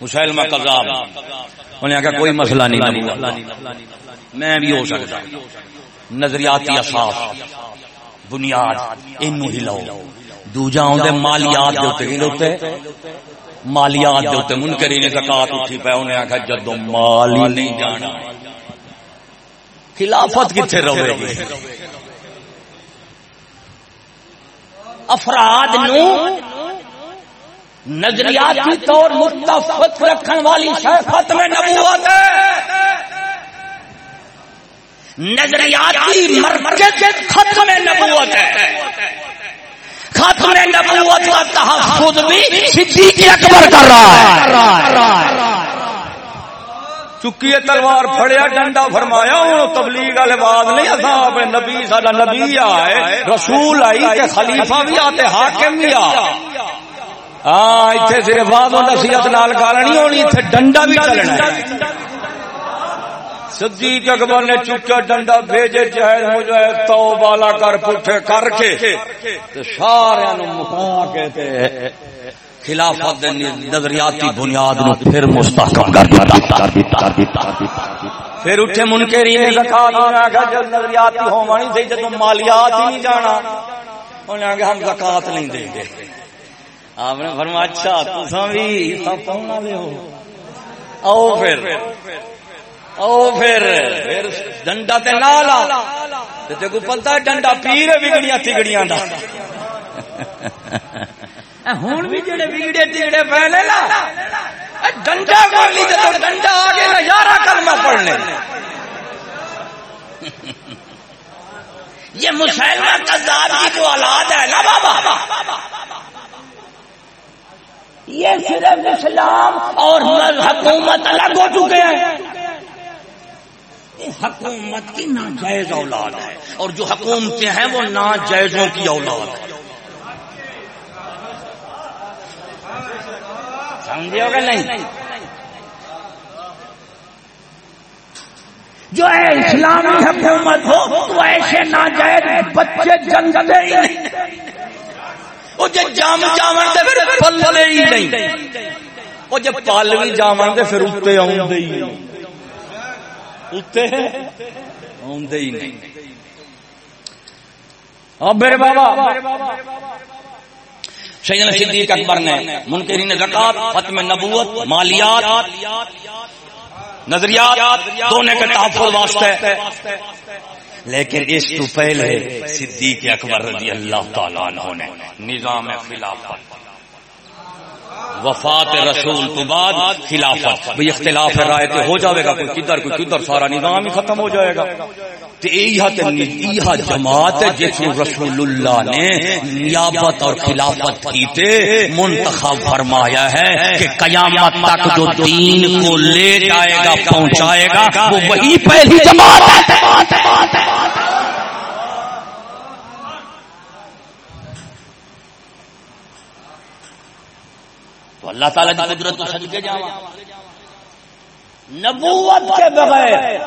مسلمہ قذاب انہیں کہا کوئی مسئلہ نہیں میں بھی ہو سکتا۔ نظریاتی اساس بنیاد۔ اینو ہلاؤ دوجا ہوندے مالیات دے اوتے کی ہوتے مالیات دے اوتے منکرین زکات اٹھی پے۔ انہیں کہا جدوں مال ہی نہیں جانا۔ خلافت کتھے رہے گی؟ افراد نو نظریاتی طور متفق رکھن والی ختم نبوت ہے۔ نظریاتی مرکز ختم نبوت ہے۔ ختم نبوت کا تحفظ بھی صدیق اکبر کر رہا ہے۔ چکی تلوار، پھڑیا ڈنڈا، فرمایا ہوں، تبلیغ والے بات نہیں اصا اصاب نبی سارا نبی آئے رسول آئی تے خلیفہ بھی آتے حاکم بھی آ۔ ہاں اتنے صرف بات نصیحت نال گال نہیں ہونی اتنے ڈنڈا بھی چلنا صدیق اکبر نے چکا ڈنڈا، بھیجے چاہے ہو جائے تو بالا کر پٹھے کر کے۔ سارے مکا کے خلافت نظریاتی بنیاد نو پھر مستحکم کر دیتا۔ پھر اٹھے منکری نے زکات ہونا کہ جب نظریاتی سی جب مالیات ہی نہیں جانا۔ ہم زکات نہیں دیں گے آپ نے فرمایا اچھا تساں بھی حصہ ہو۔ او پھر۔ او پھر۔ پھر ڈنڈا تے تے کو پتہ ڈنڈا پیر بگڑیاں تگڑیاں دا۔ ہوں بھی جڑے بگڑے تگڑے پہلے نا ڈنڈا گولی جب ڈنڈا آگے نا یارہ کلمہ پڑھنے یہ مسلمہ کذاب کی جو اولاد ہے نا بابا یہ صرف اسلام اور حکومت الگ ہو چکے ہیں حکومت کی ناجائز اولاد ہے اور جو حکومتیں ہیں وہ ناجائزوں کی اولاد ہے سمجھے ہوگا نہیں؟ جو ہے اسلامی حکومت ہو تو ایسے نہ جائے بچے جنگ ہی نہیں۔ وہ جب جام پھر پلے ہی نہیں۔ وہ جب پالوی جامن دے پھر اتنے آدھے ہی نہیں۔ میرے بابا۔ سیدنا صدیق اکبر نے منکرین زکات، ختم نبوت، مالیات، نظریات، دونوں کے تحفظ واسطے۔ لیکن اس تو پہلے صدیق اکبر رضی اللہ تعالیٰ عنہ نے نظام خلافت وفات رسول تو بعد خلافت۔ بھئی اختلاف رائے تو ہو جاوے گا، کوئی کدھر کوئی کدھر، سارا نظام ہی ختم ہو جائے گا۔ جماعت جس رسول اللہ نے نیابت اور خلافت کی تھے منتخب فرمایا ہے کہ قیامت تک جو دین کو لے جائے گا، پہنچائے گا، وہ وہی پہلی جماعت تو اللہ تعالیٰ کی قدرت تو سج کے جاوا نبوت کے بغیر،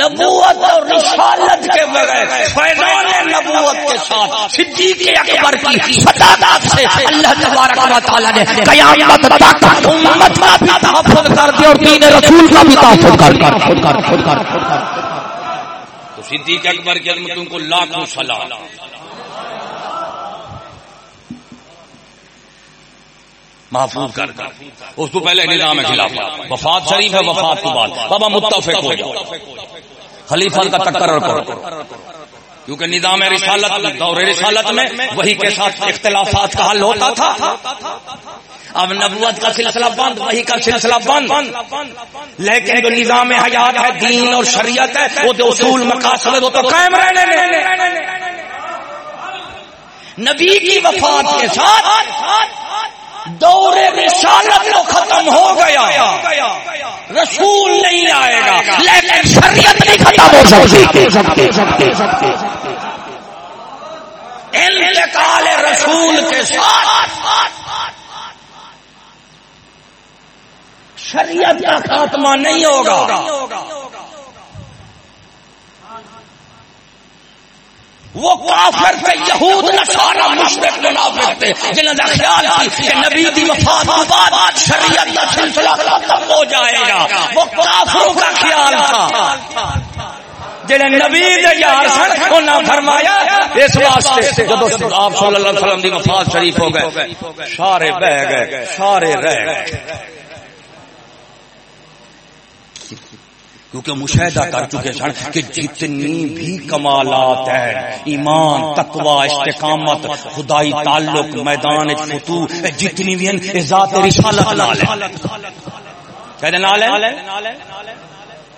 نبوت اور رسالت کے بغیر، فیضان نبوت کے ساتھ، صدیق اکبر کی صداقت سے اللہ تبارک و تعالی نے قیامت تک امت کا بھی تحفظ کر دیا اور دین رسول کا بھی تحفظ کر کر خود کر خود کر خود کر تو صدیق اکبر کی عظمتوں کو لاکھوں سلام۔ محفوظ کر کر اس کو پہلے نظام خلاف۔ وفات شریف ہے، وفات کے بعد۔ بابا متفق ہو جاؤ۔ خلیفہ کا تکرر کرو۔ کیونکہ نظام رسالت، دور رسالت میں وہی کے ساتھ اختلافات کا حل ہوتا تھا۔ اب نبوت کا سلسلہ بند، وہی کا سلسلہ بند۔ لیکن جو نظام حیات ہے، دین اور شریعت ہے، وہ جو اصول، مقاصد وہ تو قائم رہنے نبی کی وفات کے ساتھ دور رسالت تو ختم ہو گیا۔ رسول نہیں آئے گا، لیکن شریعت نہیں ختم ہو سکتی۔ انتقال رسول کے ساتھ۔ شریعت کا خاتمہ نہیں ہوگا۔ وہ کافر تھے یہود نصارا مشرق منافق تھے جنہوں نے خیال تھی کہ نبی دی وفات کے بعد شریعت کا سلسلہ ختم ہو جائے گا۔ وہ کافروں کا خیال تھا۔ جڑے نبی دے یار سن، انہاں فرمایا، اس واسطے جب آپ صلی اللہ علیہ وسلم دی وفات شریف ہو گئے سارے بہ گئے سارے رہ گئے۔ کیونکہ مشاہدہ کر چکے سن کہ جتنی بھی کمالات ہیں، ایمان تقوا استقامت، خدائی تعلق، میدان فتو جتنی بھی ہیں ذات رسالت نال ہے کہنے نال ہے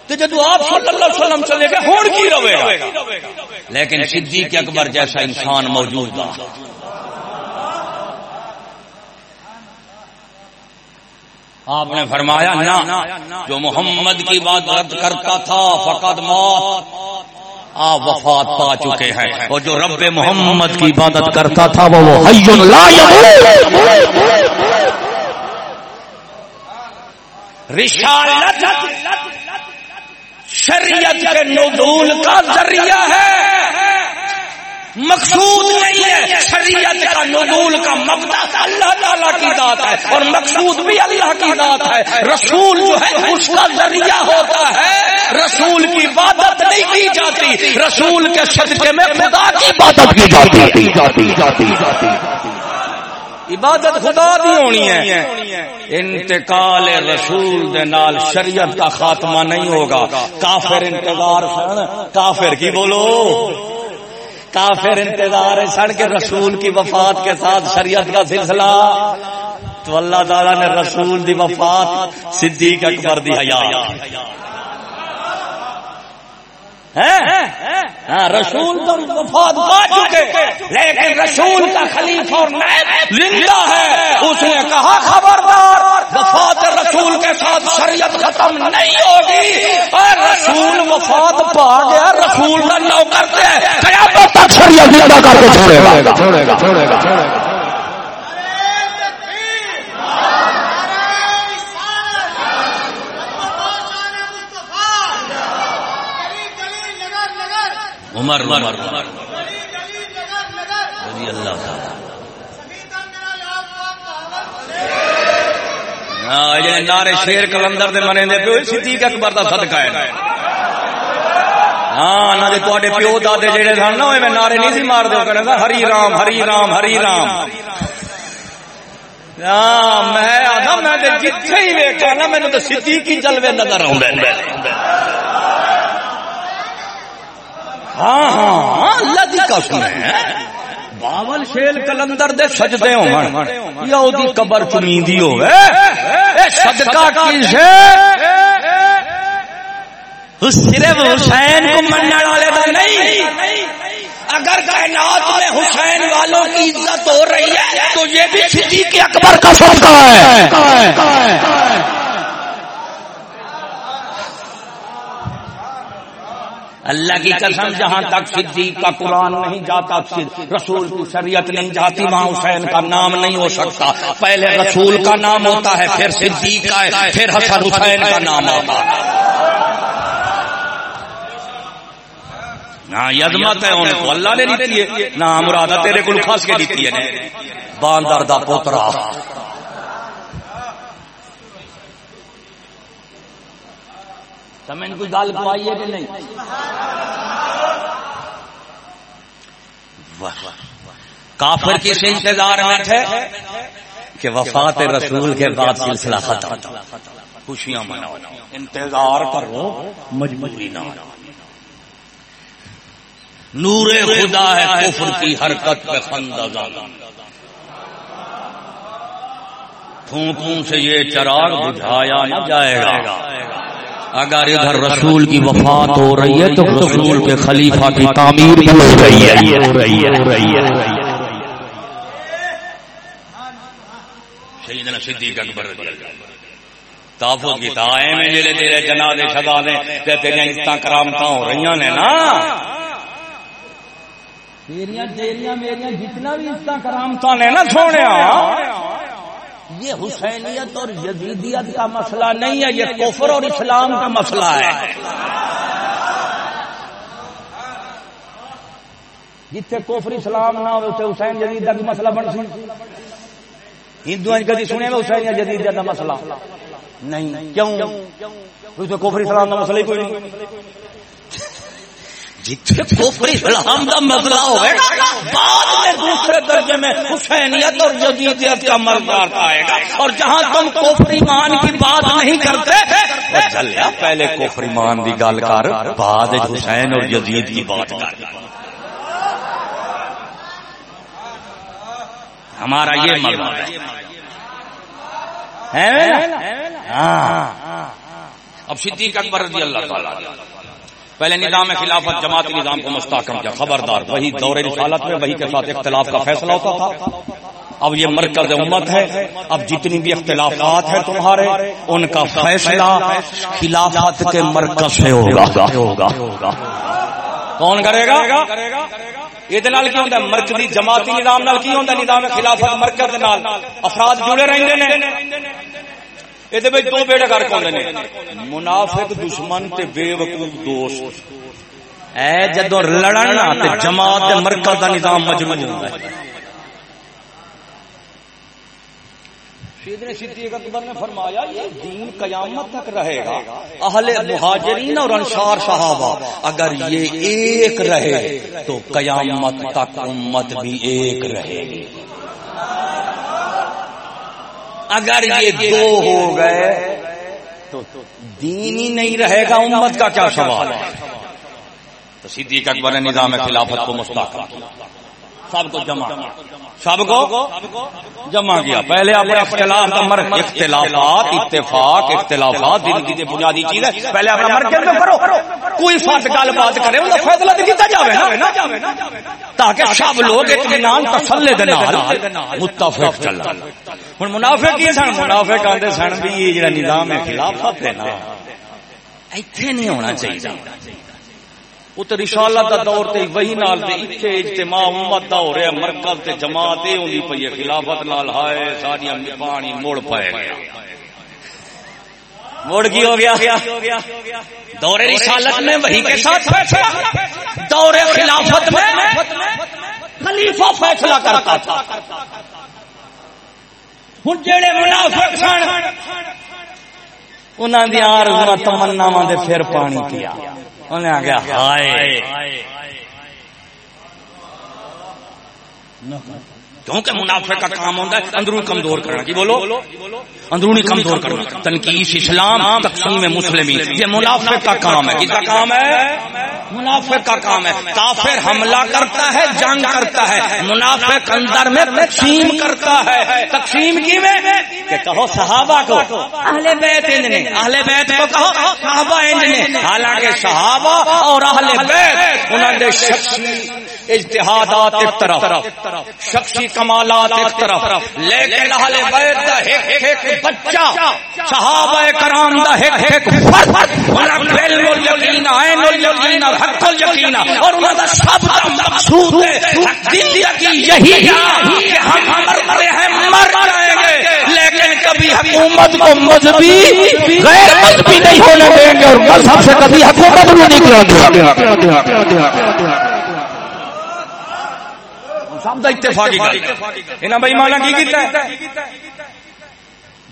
تو جدو آپ صلی اللہ علیہ وسلم چلے گئے، ہون کی روے گا؟ لیکن صدیق اکبر جیسا انسان موجود تھا آپ نے فرمایا نا جو محمد کی بات رد کرتا تھا، فقط موت. آپ وفات پا چکے ہیں۔ اور جو رب محمد کی عبادت کرتا تھا، وہ رشالت شریعت کے نزول کا ذریعہ ہے۔ مقصود نہیں ہے. شریعت کا نزول کا مبدا اللہ تعالیٰ کی ذات ہے اور مقصود بھی اللہ کی ذات ہے. رسول جو ہے، اس کا ذریعہ ہوتا ہے. رسول کی عبادت نہیں کی جاتی. رسول کے صدقے میں خدا کی عبادت کی جاتی عبادت خدا بھی ہونی ہے. انتقال رسول دے نال شریعت کا خاتمہ نہیں ہوگا. کافر انتظار کافر کی بولو؟ کافر انتظار ہے سڑ کے رسول کی وفات کے ساتھ شریعت کا سلسلہ۔ تو اللہ تعالیٰ نے رسول دی وفات، صدیق اکبر دی حیات۔ ہاں، رسول تو وفات پا چکے لیکن رسول کا خلیفہ اور زندہ ہے۔ اس نے کہا خبردار وفات رسول کے ساتھ شریعت ختم نہیں ہوگی۔ اور رسول وفات پا گیا رسول کا نوکر سے قیامت تک شریعت زندہ کر کے چھوڑے گا۔ چھوڑے گا چھوڑے گا عمر عمر رضی اللہ تعالی۔ ہاں نارے شیر کلندر دے منے دے پیو، صدیق اکبر دا صدقہ ہے۔ ہاں نہ دے تواڈے پیو دادے جڑے سن نا اوے نعرے نہیں سی مار دے کرے ہری رام ہری رام ہری رام۔ ہاں میں آدھا میں تے جتھے ہی ویکھا نا، مینوں تے صدیق ہی جلوے نظر آوندے ہاں ہاں, ہاں، اللہ دی قسم ہے باول شیل کلندر دے سجدے ہون ہاں۔ یا او دی قبر چمیندی ہوے اے صدقہ کیسے صرف حسین کو مننے والے دا نہیں۔ اگر کائنات میں حسین والوں کی عزت ہو رہی ہے، تو یہ بھی صدیق اکبر کا صدقہ ہے۔ اللہ کی قسم جہاں تک صدیق کا قرآن نہیں جاتا رسول کی شریعت نہیں جاتی، وہاں حسین کا نام نہیں ہو سکتا۔ پہلے رسول کا نام ہوتا ہے، پھر صدیق کا ہے، پھر حسن حسین کا نام ہوتا ہے۔ نہ یدمت ہے ان کو، اللہ نے دیتی ہے نہ مرادہ تیرے کو خاص کے دیتی ہے باندر دا پوترا۔ سمجھ کوئی گل پائی ہے کہ نہیں۔ کافر کس انتظار میں تھے کہ وفات رسول کے بعد سلسلہ ختم۔ خوشیاں مناؤ۔ انتظار کرو، مجبوری نہ نور خدا ہے کفر کی حرکت پہ خندہ پھون پھون سے یہ چراغ بجھایا نہ جائے گا۔ اگر ادھر رسول کی وفات ہو رہی ہے تو رسول کے خلیفہ کی تعمیر بھی ہو رہی ہے۔ ہو رہی ہے۔ ہو رہی ہے۔ سیدنا صدیق اکبر تحفظ کی تائیں میں جلے تیرے جنازے شگانے تے تیرے اتنا کرامتاں ہو رہی ہیں نا۔ تیریاں تیریاں میریاں جتنا بھی اتنا کرامتاں نے نا سونے یہ حسینیت اور یزیدیت کا مسئلہ نہیں ہے یہ کفر اور اسلام کا مسئلہ ہے جتنے کوفر اسلام نہ ہو حسین جدید کا مسئلہ بن سی ہندو کدی سنے میں حسین جدید کا مسئلہ نہیں کیوں کوفر اسلام کا مسئلہ ہی کوئی نہیں جتنے کوفر اسلام کا مسئلہ ہوئے، بعد میں دوسرے درجے میں حسینیت اور جدیدیت کا مردار آئے گا۔ اور جہاں تم کوفر ایمان کی بات نہیں کرتے چلیا پہلے کوفر ایمان کی گل کر، بعد حسین اور جدید کی بات کر۔ ہمارا یہ مذہب ہے۔ ہاں۔ اب صدیق اکبر رضی اللہ تعالیٰ۔ پہلے نظام خلافت جماعتی نظام کو مستحکم کیا، خبردار، وہی دور رسالت میں، وہی کے ساتھ اختلاف کا فیصلہ ہوتا تھا۔ اب یہ مرکز امت ہے، اب جتنی بھی اختلافات ہیں تمہارے، ان کا فیصلہ خلافت کے مرکز سے ہوگا۔ کون کرے گا؟ یہ مرکزی جماعتی نظام نال کی ہوتا نظام خلافت مرکز نال۔ افراد جڑے رہتے ہیں یہ دو بیڑے گھر کون نے منافق دشمن تے بے وقوف دوست اے جدو لڑنا تے جماعت مرکز کا نظام مجموع ہوتا ہے سیدنے صدیق اکبر نے فرمایا یہ دین قیامت تک رہے گا اہل مہاجرین اور انصار صحابہ اگر یہ ایک رہے تو قیامت تک امت بھی ایک رہے گی اگر یہ دو ہو گئے تو دین ہی نہیں رہے گا امت کا کیا سوال؟ ہے تو صدیق اکبر نے نظام خلافت کو مستحکم سب کو جمع۔ سب کو جمع کیا۔ پہلے اپنے اختلاف کا مرک اختلافات، اتفاق، اختلافات، زندگی کی بنیادی چیز ہے۔ پہلے اپنا مرکز تو کرو۔ کوئی فرد گل بات کرے ان فیصلہ تو کیتا جاوے نا۔ تاکہ سب لوگ اطمینان تسلے دے نال متفق چل ہن منافق کی سن، منافق آندے سن بھی یہ جڑا نظام ہے خلافت ہے نا، ایتھے نہیں ہونا چاہیے وہ رسالت کا دور تے وہی نال تے اتنے اجتماع امت دا ہو رہا مرکز تے جماعت یہ ہوندی پئی ہے، خلافت نال ہائے ساری پانی موڑ پائے گیا۔ مڑگی ہو گیا؟ دور رسالت میں وہی کے ساتھ فیصلہ۔ دور خلافت میں خلیفہ فیصلہ کرتا تھا۔ ہوں جڑے منافق سن انہوں نے آر تمنا دے پھر پانی پیا انہیں آ گیا ہائے کیونکہ منافع کا کام ہوتا ہے اندرون کمزور کرنا۔ کی بولو۔ اندرونی کمزور کرنا۔ تنقید، اسلام، تقسیم مسلم یہ منافع کا کام ہے۔ کس کا کام ہے؟ منافع کا کام ہے۔ کافر حملہ کرتا ہے، جنگ کرتا ہے۔ منافع اندر میں تقسیم کرتا ہے۔ تقسیم کی میں؟ کہ کہو صحابہ کو۔ اہل بیت نے، اہل بیت کو کہو۔ صحابہ نے۔ حالانکہ صحابہ اور اہل بیت انہوں نے شخصی اجتہادات ایک طرف، شخصی کمالات ایک طرف. لیکن اہل بیت دا ایک ایک بچہ، صحابہ کرام دا ایک ایک فرد انہاں علم الیقین عین الیقین حق الیقین اور انہاں دا سب کا مقصود ہے زندگی یہی ہے کہ ہم مرتے ہیں، مر جائیں گے۔ لیکن کبھی حکومت کو مذہبی غیر مذہبی نہیں ہونے دیں گے، اور مذہب سے کبھی حکومت نہیں نکلیں گے۔ سب اتفاقی انہیں بھائی مانا کی کیتا ہے؟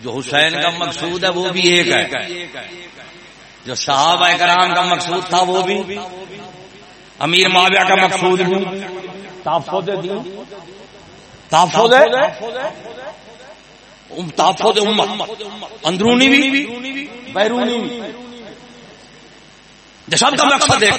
جو حسین کا مقصود ہے وہ بھی ایک ہے۔ جو صحابہ کرام کا مقصود تھا وہ بھی۔ امیر معاویہ کا مقصود بھی۔ تحفظ تحفظ تحفظ امت۔ اندرونی بھی۔ بیرونی بھی۔ سب کا مقصد ہے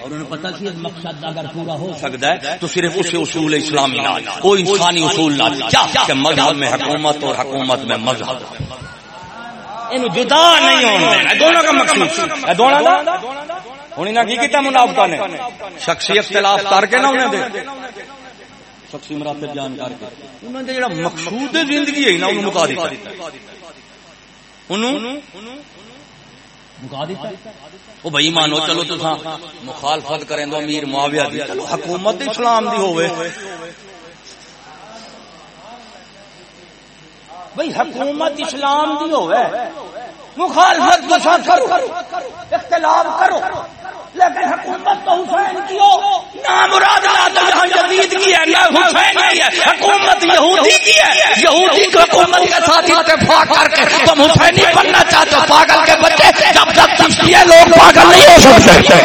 اور انہیں پتا کہ مقصد اگر پورا ہو سکتا ہے تو صرف اسے اصول اسلامی نہ کوئی انسانی اصول نہ کیا کہ مذہب میں حکومت اور حکومت میں مذہب۔ جدا نہیں ہونا۔ دونوں کا دونوں انہیں نہ کی کیتا منافقہ نے؟ شخصی اختلاف کر کے نہ انہیں دے شخصی مراتب جان کر کے۔ انہوں نے جڑا مقصود زندگی ہے نا انہوں مکا دیتا انہوں مکا دیتا او بھائی مانو چلو تو مخالفت کریں دو امیر معاویہ دی، چلو حکومت اسلام دی ہوئے بھائی حکومت اسلام دی ہوئے مخالفت بسا کرو، اختلاف کرو۔ لیکن حکومت تو حسین کی ہو نام مراد تو یہاں یزید کی ہے، نہ حسین کی ہے، حکومت یہودی کی ہے۔ یہودی کی حکومت کے ساتھ اتفاق کر کے تم حسینی بننا چاہتے ہو، پاگل کے بچے، جب تک چشتی لوگ پاگل نہیں ہو سکتے۔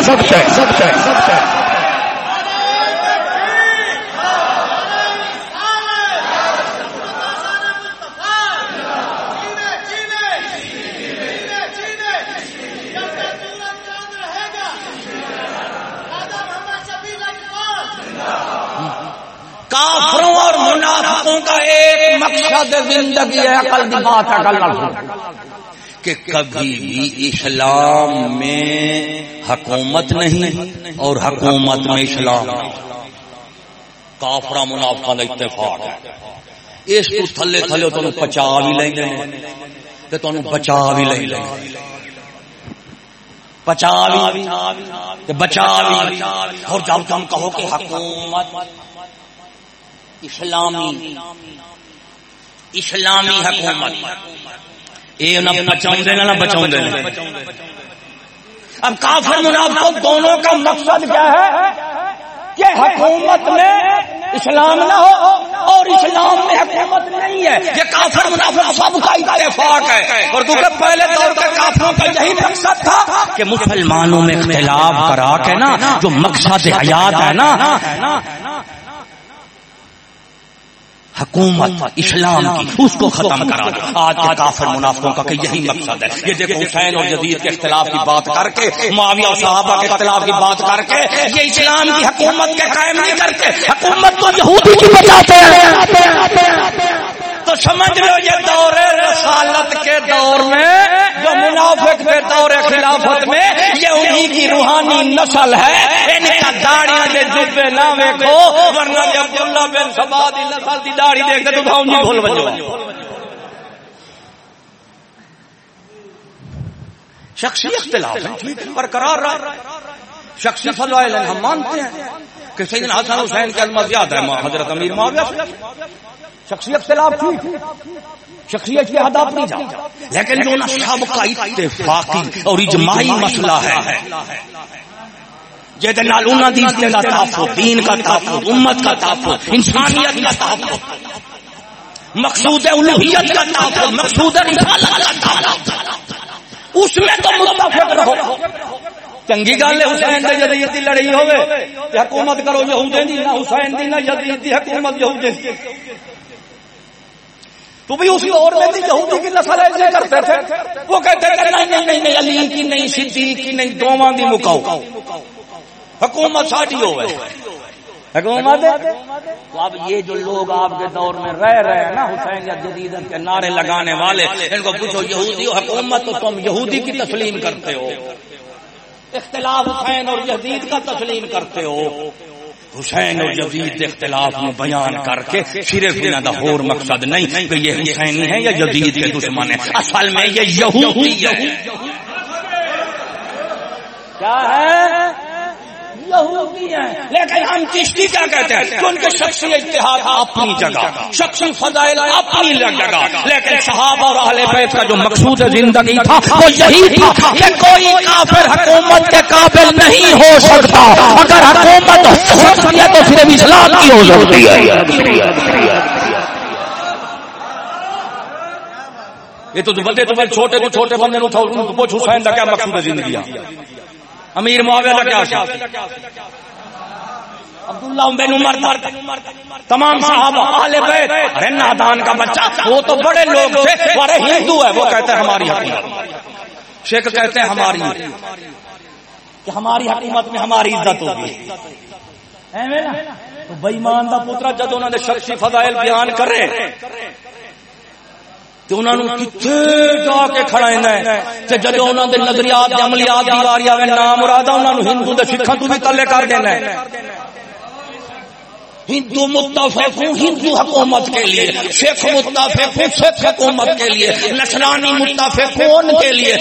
کافروں اور منافقوں کا ایک مقصد زندگی ہے، عقل دی بات عقل کہ کبھی بھی اسلام میں حکومت نہیں اور حکومت میں اسلام۔ کافرا منافقہ کا اتفاق ہے۔ اس کو تھلے تھلے تو پچا بھی لیں گے تو بچا بھی لیں گے بچا بھی بچا بھی۔ اور جب تم کہو کہ حکومت اسلامی اسلامی حکومت۔ یہ نہ بچاؤ نہ بچاؤ اب کافر منافق دونوں کا مقصد کیا ہے؟ کہ حکومت میں اسلام نہ ہو اور اسلام میں حکومت نہیں ہے۔ یہ کافر منافق سب کا اتفاق ہے۔ اور دوسرے پہلے دور کے کافروں کا یہی مقصد تھا کہ مسلمانوں میں اختلاف کرا کے نا، جو مقصد حیات ہے نا حکومت اسلام کی اس کو ختم کرا دو۔ آج کے کافر منافقوں کا کہ یہی مقصد ہے۔ یہ دیکھو حسین اور جدید کے اختلاف کی بات کر کے معاویہ اور صحابہ کے اختلاف کی بات کر کے یہ اسلام کی حکومت کے قائم نہیں کرتے۔ حکومت تو یہودی کی بچاتے ہیں۔ تو سمجھ لو یہ دور رسالت کے دور میں جو منافق کے دور خلافت میں یہ انہی کی روحانی نسل ہے۔ ان کا داڑیاں دے جبے نہ دیکھو ورنہ جب عبداللہ بن سبا دی نسل دی داڑھی دیکھتے تو بھاؤں جی بھول بجو شخصی اختلاف برقرار رہا شخصی فضائل ہم مانتے ہیں کہ سیدنا حسن حسین کے علمہ زیادہ ہے حضرت امیر معاویہ شخصی اختلاف تھی۔ شخصیت کی حد اپنی جا لیکن جو نا سب کا اتفاقی اور اجماعی مسئلہ ہے، جہد نال انہاں دی کا تحفظ، دین کا تحفظ، امت کا تحفظ، انسانیت کا تحفظ۔ مقصود الوہیت کا تحفظ، مقصود رسالت کا تحفظ۔ اس میں تو متفق رہو۔ چنگی گل ہے، حسین دے جدیتی لڑائی ہوے حکومت کرو یہودی دی، نہ حسین دی، نہ یزید دی، حکومت یہودی دی۔ تو بھی اس دور میں بھی یہودی کی نسل ایسے کرتے تھے۔ وہ کہتے تھے نہیں نہیں نہیں نہیں، علی کی نہیں، صدیق کی نہیں، دوواں دی مکاؤ۔ حکومت ساڈی ہوے حکومت؟ تو اب یہ جو لوگ آپ کے دور میں رہ رہے ہیں نا، حسین یا جدید کے نعرے لگانے والے، ان کو پوچھو، یہودی حکومت تو تم یہودی کی تسلیم کرتے ہو؟ اختلاف حسین اور جدید کا تسلیم کرتے ہو؟ حسین اور یزید اختلاف میں بیان کر کے صرف انہوں کا اور مقصد نہیں کہ یہ حسینی ہے یا یزید کے دشمن ہے۔ اصل میں یہ یہودی ہے۔ کیا ہے؟ یہودی ہیں۔ لیکن ہم چشتی کیا کہتے ہیں؟ کہ ان کے شخصی اتحاد اپنی جگہ، شخصی فضائل اپنی جگہ۔ لیکن صحابہ اور اہل بیت کا جو مقصود زندگی تھا، وہ یہی تھا کہ کوئی کافر حکومت کے قابل نہیں ہو سکتا۔ اگر حکومت ہو سکتی ہے تو صرف اسلام کی ہو سکتی ہے۔ یہ تو بندے تمہیں چھوٹے کو چھوٹے بندے اٹھاؤ پوچھ حسین کا کیا مقصود زندگی امیر معاویہ کا کیا عبداللہ بن عمر تمام صحابہ اہل بیت، ارے نادان کا بچہ، وہ تو بڑے لوگ تھے بڑے ہندو ہے، وہ کہتے ہیں ہماری حکومت۔ شیخ کہتے ہیں ہماری۔ کہ ہماری حکومت میں ہماری عزت ہوگی۔ تو بےمان کا پترا جب انہوں نے شخصی فضائل بیان کرے تو انہوں جا کے کھڑا ہے جب انہوں نے نظریات عملیات آ رہی نام مراد انہوں نے ہندو کے سکھا تو بھی تلے کر دینا ہے۔ ہندو متفق ہوں ہندو حکومت کے لیے سکھ متفق ہوں سکھ حکومت کے لیے نسلانی متفق ہوں ان کے لیے۔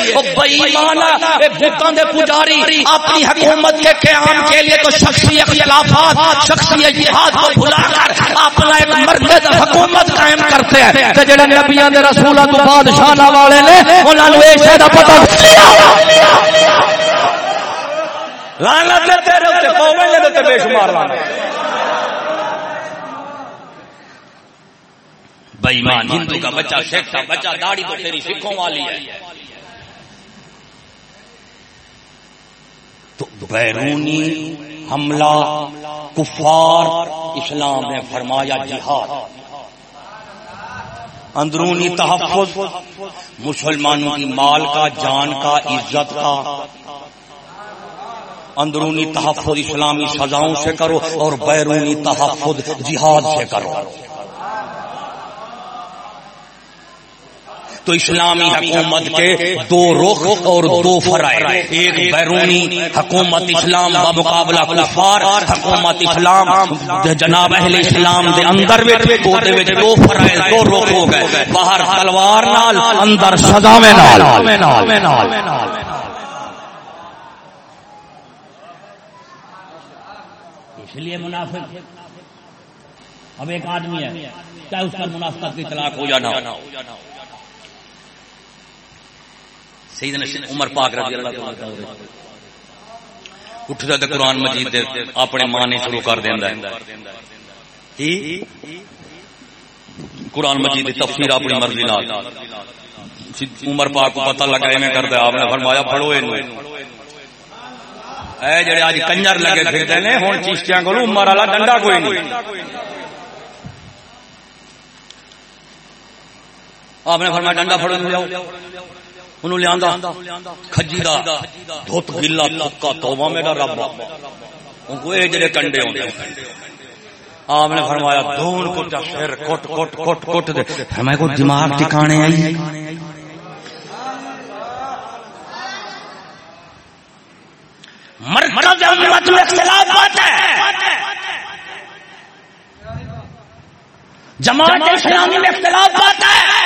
بتوں پجاری اپنی حکومت کے قیام کے لیے تو شخصی اختلافات شخصی اتحاد کو بلا کر اپنا ایک مرکز حکومت قائم کرتے ہیں۔ جڑے نبیاں دے رسولاں تو بادشاہ والے نے انہاں نو اس دا پتہ لعنت تیرے تے پاویں تے بے شمار لعنت بےمان ہندو کا بچہ سکھ کا بچہ داڑھی تو تیری سکھوں والی ہے۔ تو بیرونی حملہ کفار اسلام نے فرمایا جہاد۔ اندرونی تحفظ مسلمانوں کی مال کا جان کا عزت کا۔ اندرونی تحفظ اسلامی سزاؤں سے کرو اور بیرونی تحفظ جہاد سے کرو۔ تو اسلامی حکومت کے دو رخ اور دو فرائے ایک بیرونی حکومت اسلام بمقابلہ کفار، حکومت اسلام جناب اہل اسلام دے اندر دو فرائے دو رخ ہو گئے۔ باہر تلوار نال، اندر سزا میں نال۔ اس لیے منافق، اب ایک آدمی ہے چاہے اس کا منافقت کی طلاق ہو جانا ہو؟ سیدنا عمر پاک رضی اللہ تعالی عنہ اٹھدا تے قرآن مجید دے اپنے معنی شروع کر دیندا ہے۔ کی؟ قرآن مجید دی تفسیر اپنی مرضی نال۔ عمر پاک کو پتہ لگا ایویں کردا آپ نے فرمایا، پڑھو اینو۔ اے جڑے اج کنجر لگے پھردے نے ہن چشتیاں کولوں عمر والا ڈنڈا کوئی نہیں۔ آپ نے فرمایا، ڈنڈا پھڑو لے انہوں لیا کجی کا دھوت گلا تھکا توبہ میرا رب، ان کو یہ جڑے کنڈے ہوتے آپ نے فرمایا دون کٹا سر، کٹ کٹ کٹ کٹ دے۔ فرمایا کو دماغ ٹھکانے آئی۔ مرکز امت میں اختلافات ہے۔ جماعت اسلامی میں اختلافات ہے۔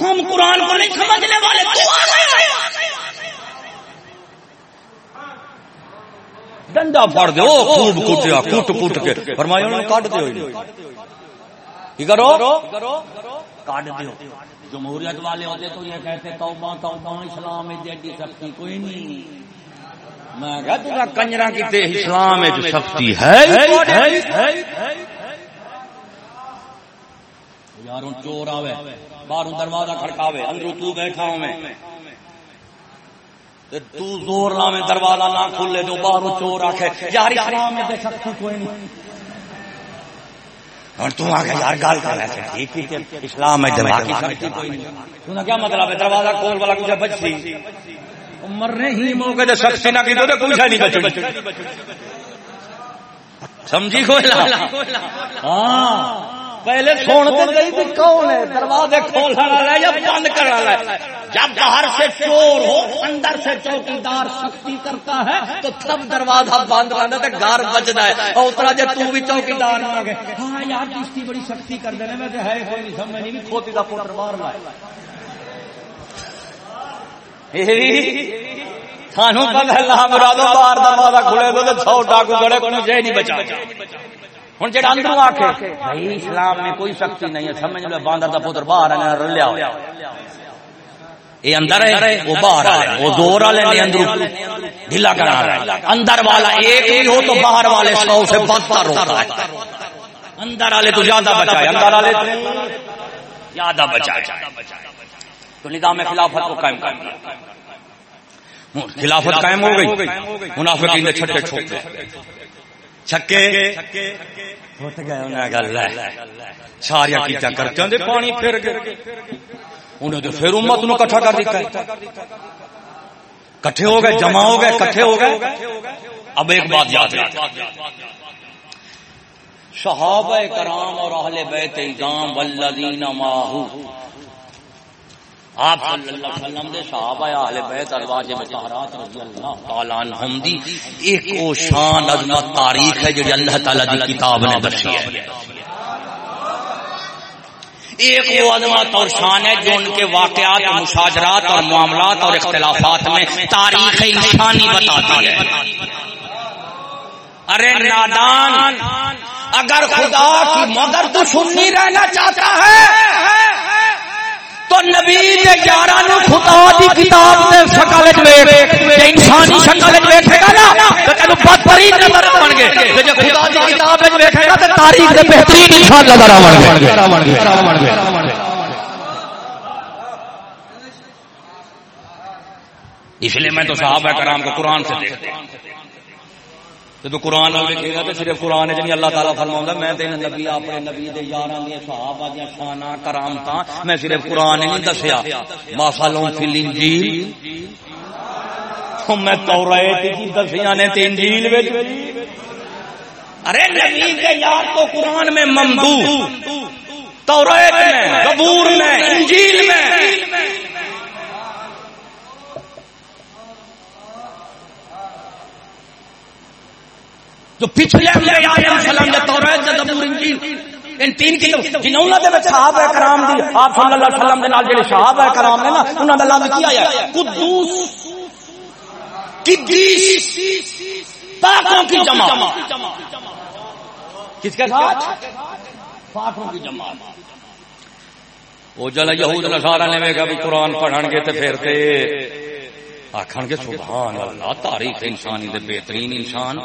ہم قرآن کو نہیں سمجھنے والے ڈنڈا پڑ دو خوب کٹیا کٹ کٹ کے۔ فرمایا انہوں نے کٹ دو کی کرو؟ کاٹ دیو۔ جمہوریت والے ہوتے تو یہ کہتے توبہ توبہ اسلام جیڈی سختی کوئی نہیں۔ میں کہا کنجرا کی اسلام سختی ہے۔ یاروں چور آوے۔ باہر دروازہ کھڑکاوے، اندروں تو بیٹھا ہوں میں۔ تو زور لا میں دروازہ نہ کھولے تو باہر چور آکھے، یار اسلام میں سختی کوئی نہیں۔ اور تم آگے یار گال کر رہے ٹھیک اسلام میں دماغ کی سختی کوئی نہیں۔ تمہیں کیا مطلب ہے؟ دروازہ کھول والا کچھ بچتی مرنے ہی موقع دے سختی نہ کی تو کچھ نہیں بچ سمجھی کوئی ہاں۔ پہلے سنتے گئی بھی کون ہے؟ دروازے کھولنے والا ہے یا بند کرنے والا ہے؟ جب باہر سے چور ہو اندر سے چوکیدار سختی کرتا ہے تو تب دروازہ بند رہتا ہے گھر بجنا ہے۔ اور اتنا جب تو بھی چوکیدار آ گئے ہاں یار کس کی بڑی سختی کر دینے میں ہے کوئی نہیں سمجھ نہیں کھوتی کا پوتر مار لائے۔ سانو پتہ اللہ مرادو باہر دروازہ کھلے تو سو ڈاکو گڑے کو نہیں بچا۔ ہوں جا اندر آ کے بھائی اسلام میں کوئی سختی نہیں ہے۔ سمجھ لو باندر کا پتر باہر رلیا ہوا یہ اندر ہے وہ باہر وہ زور والے نے اندر ڈھیلا کرا رہا ہے۔ اندر والا ایک ہی ہو تو باہر والے سو سے بدتر ہوتا ہے۔ اندر والے تو زیادہ بچائے۔ اندر والے زیادہ بچائے۔ تو نظام خلافت کو قائم کر خلافت قائم ہو گئی۔ منافقین نے چھٹے چھوٹے چھکے گل ہے ساریا چیزاں کرتے پانی پھر گئے انہیں تو پھر امت نو کٹھا کر دیتا کٹھے ہو گئے جمع ہو گئے کٹھے ہو گئے اب ایک بات یاد ہے صحابہ کرام اور اہل بیت اظام والذین ماہو آپ صلی اللہ علیہ وسلم دے صحابہ اہل بیت ازواج مطہرات رضی اللہ تعالی عنہم دی ایک او شان عظمت تاریخ ہے جو اللہ تعالی دی کتاب نے دسی ہے۔ ایک وہ عظمت اور شان ہے جو ان کے واقعات، مشاجرات اور معاملات اور اختلافات میں تاریخ انسانی بتاتی ہے۔ ارے نادان، اگر خدا کی مگر تو سننی رہنا چاہتا ہے تو نبی دے یاراں نو خدا دی کتاب دے شکل وچ ویکھ، تے انسانی شکل وچ ویکھے گا نا، تے تینو بدترین نظر بن گے تے جے خدا دی کتاب وچ ویکھے گا، تے تاریخ دے بہترین انسان نظر آون گے۔ اس لیے میں تو صحابہ کرام کو قرآن سے دیکھتا ہوں۔ جب قرآن لکھے گا تو صرف قرآن جی اللہ تعالیٰ فرما میں تین نبی، اپنے نبی دے یاراں دی صحابہ دی شاناں، کرامتاں، میں صرف قرآن نہیں دسیا۔ ماسالوں فی الانجیل۔ میں تورات کی دسیاں نے تے انجیل وچ؟ ارے نبی دے یار تو قرآن میں ممدو تورات میں زبور میں، انجیل میں۔ جو پچھلے سلام دے تورات دے زبور انجیل، ان تین کی جنہوں دے وچ صحابہ کرام دی، آپ صلی اللہ علیہ وسلم دے نال جڑے صحابہ کرام نے نا انہاں دا نام کی آیا قدوس، قدیس، پاکوں کی جمع کس کے ساتھ؟ پاکوں کی جمع وہ جلا یہود نصارا نے ویکھا بھی قرآن پڑھن گے تے پھر تے آکھن گے، سبحان اللہ، تاریخ انسانی دے بہترین انسان۔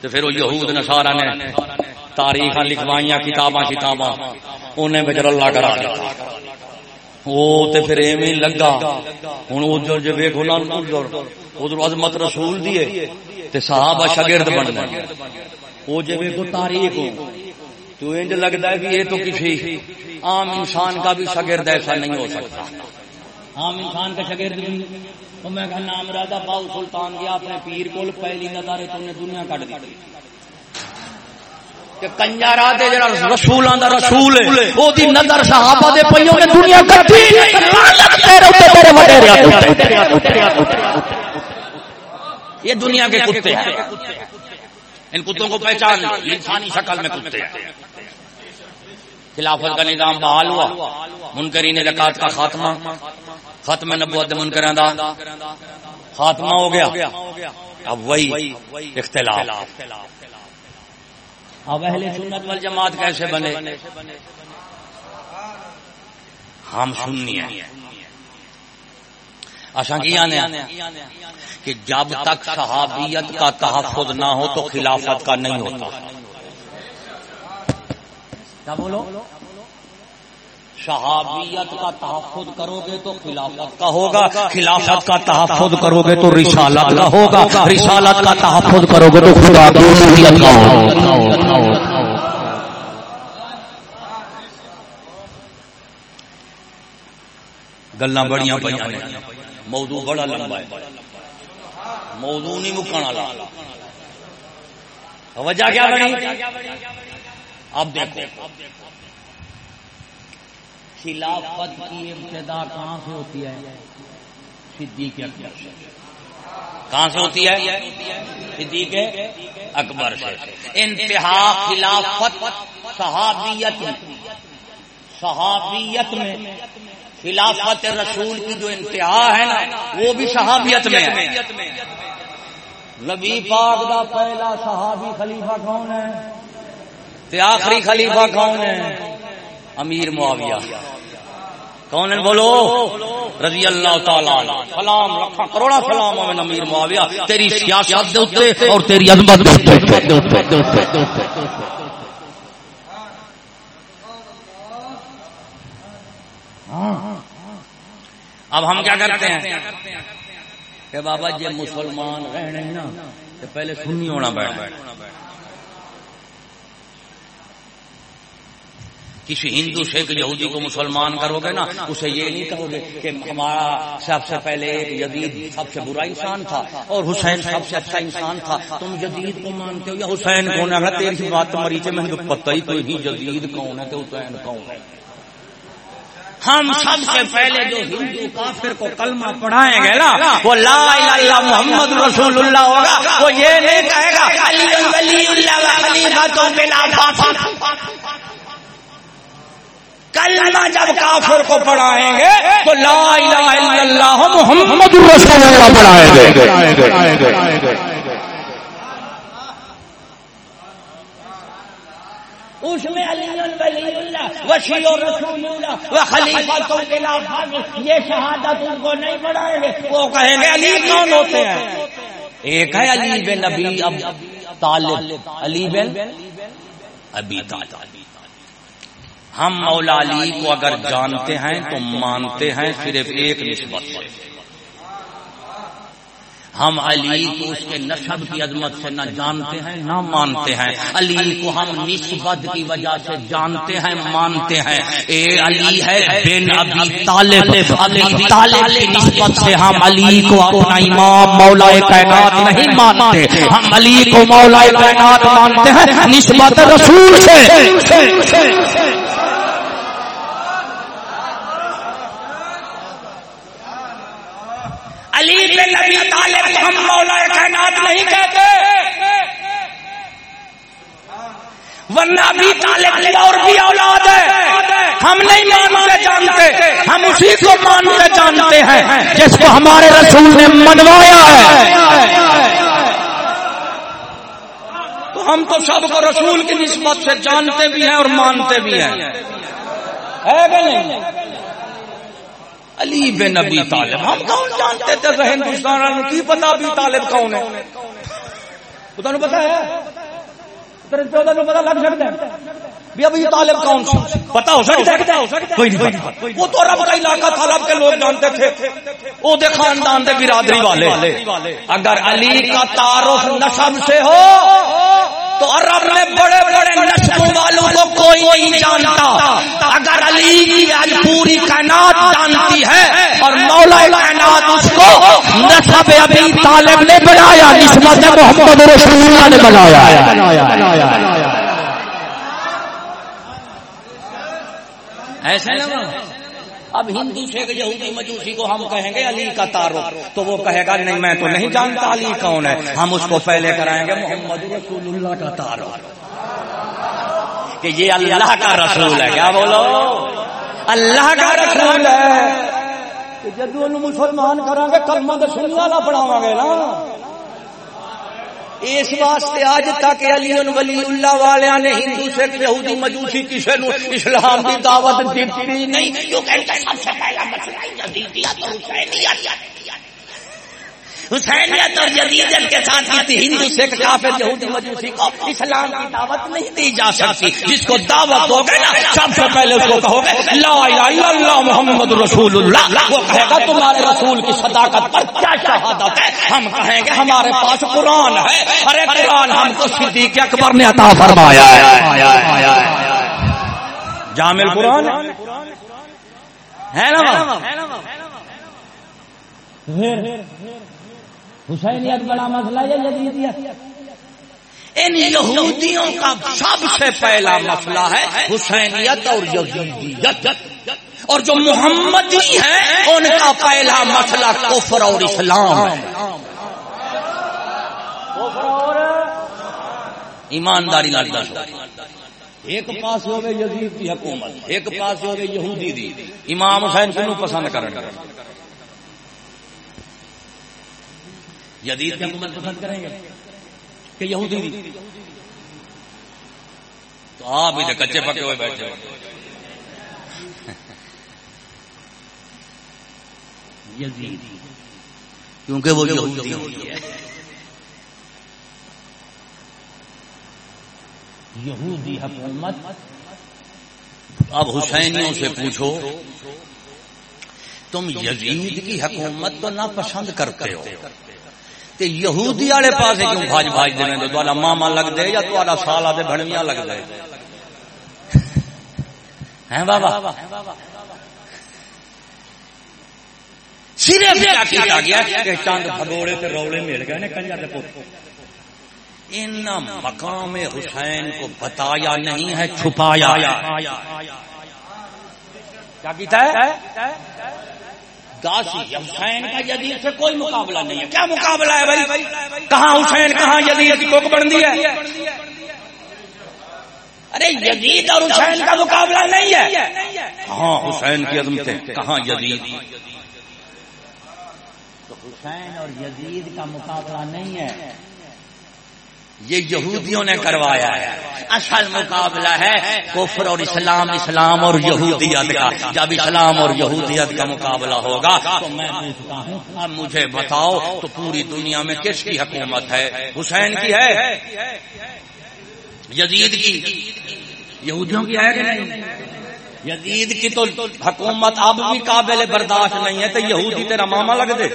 تو پھر وہ یہود نسارا نے تاریخ لکھوائیاں کتاباں کتاباں انہیں بچر اللہ کرا وہ تے پھر ایویں لگا۔ ہوں ادھر جی ویکو نا ادھر ادھر عظمت رسول دیے تے صحابہ شاگرد بن گئے وہ جی ویکو تاریخ تو انج لگتا ہے کہ یہ تو کسی عام انسان کا بھی شاگرد ایسا نہیں ہو سکتا۔ عام انسان کا شاگرد تو میں کہا، نام راجا باؤ سلطان گیا، اپنے پیر کو پہلی نظارے تو نے دنیا کٹ دی۔ کہ جڑا رسول ہے او دی نظر صحابہ دے نے دنیا لعنت تیرے تیرے یہ دنیا کے کتے ہیں۔ ان کتوں کو پہچان انسانی شکل میں کتے ہیں۔ خلافت کا نظام بحال ہوا۔ منکرین زکات کا خاتمہ۔ ختم نبوت منکرین دا خاتمہ ہو گیا. اب وہی اختلاف. اب اہل سنت والجماعت کیسے بنے؟ ہم سننی ہیں. کیا نے کہ جب تک صحابیت کا تحفظ نہ ہو تو خلافت کا نہیں ہوتا. کیا بولو؟ شہابیت کا تحفظ کرو گے تو خلافت کا ہوگا خلافت کا تحفظ کرو گے تو رسالت کا ہوگا رسالت کا تحفظ کرو گے تو خدا کا ہوگا۔ گلا بڑی موضوع بڑا لمبا ہے۔ موضوع نہیں مکانا لا وجہ کیا بڑی اب دیکھو۔ خلافت کی ابتدا کہاں سے ہوتی ہے؟ صدیق اکبر سے۔ کہاں سے ہوتی ہے؟ صدیق اکبر سے۔ انتہا خلافت صحابیت صحابیت میں۔ خلافت رسول کی جو انتہا ہے نا، وہ بھی صحابیت میں ہے۔ نبی پاک دا پہلا صحابی خلیفہ کون ہے؟ آخری خلیفہ کون ہے؟ امیر معاویہ۔ کون بولو۔ رضی اللہ تعالی سلام رکھا کروڑا سلام ہمیں امیر معاویہ۔ تیری سیاست اور تیری عظمت اب ہم کیا کرتے ہیں؟ کہ بابا جی مسلمان رہنے نا تو پہلے سنی ہونا بیٹھ کسی ہندو سکھ یہودی کو مسلمان کرو گے نا، اسے یہ نہیں کہو گے کہ ہمارا سب سے پہلے جدید سب سے برا انسان تھا اور حسین سب سے اچھا انسان تھا۔ تم جدید کو مانتے ہو یا حسین کون ہے تیری بات مریض میں پتہ ہی تو جدید کون ہے تو حسین کون ہے۔ ہم سب سے پہلے جو ہندو کافر کو کلمہ پڑھائیں گے نا، وہ لا الہ الا محمد رسول اللہ ہوگا۔ وہ یہ نہیں کہے گا، علی ولی اللہ خلیفہ بلا کلمہ جب کافر کو پڑھائیں گے تو لا الہ الا اللہ محمد رسول اللہ پڑھائیں گے۔ اس میں علی ولی اللہ وشی اور رسول اللہ و خلیفہ تو بلا یہ شہادت ان کو نہیں بڑھائیں گے۔ وہ کہیں گے علی کون ہوتے ہیں؟ ایک ہے علی بن ابی اب طالب۔ علی بن ابی طالب۔ ہم مولا علی کو اگر جانتے ہیں تو مانتے ہیں صرف ایک نسبت سے۔ ہم علی کو اس کے نصب کی عظمت سے نہ جانتے ہیں، نہ مانتے ہیں۔ علی کو ہم نسبت کی وجہ سے جانتے ہیں، مانتے ہیں۔ اے علی ہے بن ابی طالب۔ ابی طالب کی نسبت سے ہم علی کو اپنا امام مولا کائنات نہیں مانتے۔ ہم علی کو مولا کائنات مانتے ہیں، نسبت رسول سے۔ علی نبی طالب ہم مولا کائنات نہیں کہتے۔ ورنہ بھی طالب کی اور بھی اولاد ہے۔ ہم نہیں مانتے، جانتے۔ ہم اسی کو مانتے، جانتے ہیں، جس کو ہمارے رسول نے منوایا ہے۔ تو ہم تو سب کو رسول کی نسبت سے جانتے بھی ہیں اور مانتے بھی ہیں۔ ہے کہ نہیں؟ علی بن ابی طالب. ہم کون جانتے تھے ہندوستان کی پتا ابی طالب کون ہے؟ پتا پتا ہے؟ پتا لگ سکتا ہے؟ ابھی طالب کون سا پتا ہو سکتا ہے؟ وہ تو رب کا علاقہ تھا رب کے لوگ جانتے تھے۔ وہ دے خاندان دے برادری والے۔ اگر علی کا تعارف نسب سے ہو تو عرب میں بڑے بڑے نسلوں والوں کو کوئی نہیں جانتا۔ اگر علی کی پوری کائنات جانتی ہے اور مولا کائنات اس کو نسب ابھی طالب نے بنایا، نسبت محمد رسول اللہ نے بنایا۔ ایسے اب ہندو سے یہودی مجوسی کو ہم کہیں گے علی کا تعارف، تو وہ کہے گا نہیں، میں تو نہیں جانتا علی کون ہے۔ ہم اس کو پہلے کرائیں گے محمد رسول اللہ کا تعارف۔ کہ یہ اللہ کا رسول ہے، کیا بولو؟ اللہ کا رسول ہے۔ جدو مسلمان کریں گے، کلمہ تو سننے والا گے نا۔ اس واسطے اج تک علی ولی اللہ والے نے ہندو سکھ یہودی مجوسی کسی نو اسلام کی دعوت دیتی نہیں۔ کیوں کہتے سب سے پہلا مسئلہ یزیدیت اور حسینیت۔ حسینیت اور جدیدت کے ساتھ کی ہندو، سکھ، کافر، یہودی، مجوسی کو اسلام کی دعوت نہیں دی جا سکتی۔ جس کو دعوت ہوگا نا، سب سے پہلے اس کو کہو گے، لا الہ الا اللہ محمد رسول اللہ۔ وہ کہے گا، تمہارے رسول کی صداقت پر کیا شہادت ہے؟ ہم کہیں گے، ہمارے پاس قرآن ہے۔ ارے قرآن ہم کو صدیق اکبر نے عطا فرمایا ہے۔ جامع قرآن ہے۔ نا حسینیت بڑا مسئلہ ہے جدیدیت ان یہودیوں کا سب سے پہلا مسئلہ ہے حسینیت اور یزیدیت۔ اور جو محمدی ہیں، ان کا پہلا مسئلہ کفر اور اسلام ہے۔ ایمانداری لال ایک پاس ہو یزید کی حکومت، ایک پاس ہو یہودی دی۔ امام حسین کنو پسند کریں گے یزید کی حکومت پسند کریں گے کہ یہودی دی تو آپ بھی کچے پکے ہوئے بیٹھے ہو یزید۔ کیونکہ وہ یہودی ہے یہودی حکومت۔ اب حسینیوں سے پوچھو تم یزید کی حکومت تو نہ پسند کرتے ہو۔ تے یہودی والے پاس کیوں بھاج بھاج دینے دو تواڈا ماما لگ دے یا تواڈا سالا دے بھڑویاں لگ دے ہیں بابا؟ صرف کیا کیا گیا کہ چند بھگوڑے تے روڑے مل گئے نے کنجر دے پوت۔ ان مقام حسین کو بتایا نہیں ہے، چھپایا۔ کیا کیتا ہے؟ داسی حسین کا یزید سے کوئی مقابلہ نہیں ہے۔ کیا مقابلہ ہے بھائی؟ کہاں حسین، کہاں یزید کی کوک بن دی ہے؟ ارے، یزید اور حسین کا مقابلہ نہیں ہے۔ کہاں حسین کی عظمت ہے کہاں یزید؟ تو حسین اور یزید کا مقابلہ نہیں ہے۔ یہ یہودیوں نے کروایا ہے۔ اصل مقابلہ ہے کفر اور اسلام اسلام اور یہودیت کا۔ جب اسلام اور یہودیت کا مقابلہ ہوگا تو میں پوچھتا ہوں اب مجھے بتاؤ تو پوری دنیا میں کس کی حکومت ہے؟ حسین کی ہے؟ یزید کی۔ یہودیوں کی ہے کہ نہیں؟ یزید کی تو حکومت اب بھی قابل برداشت نہیں ہے، تو یہودی تیرا ماما لگ دے۔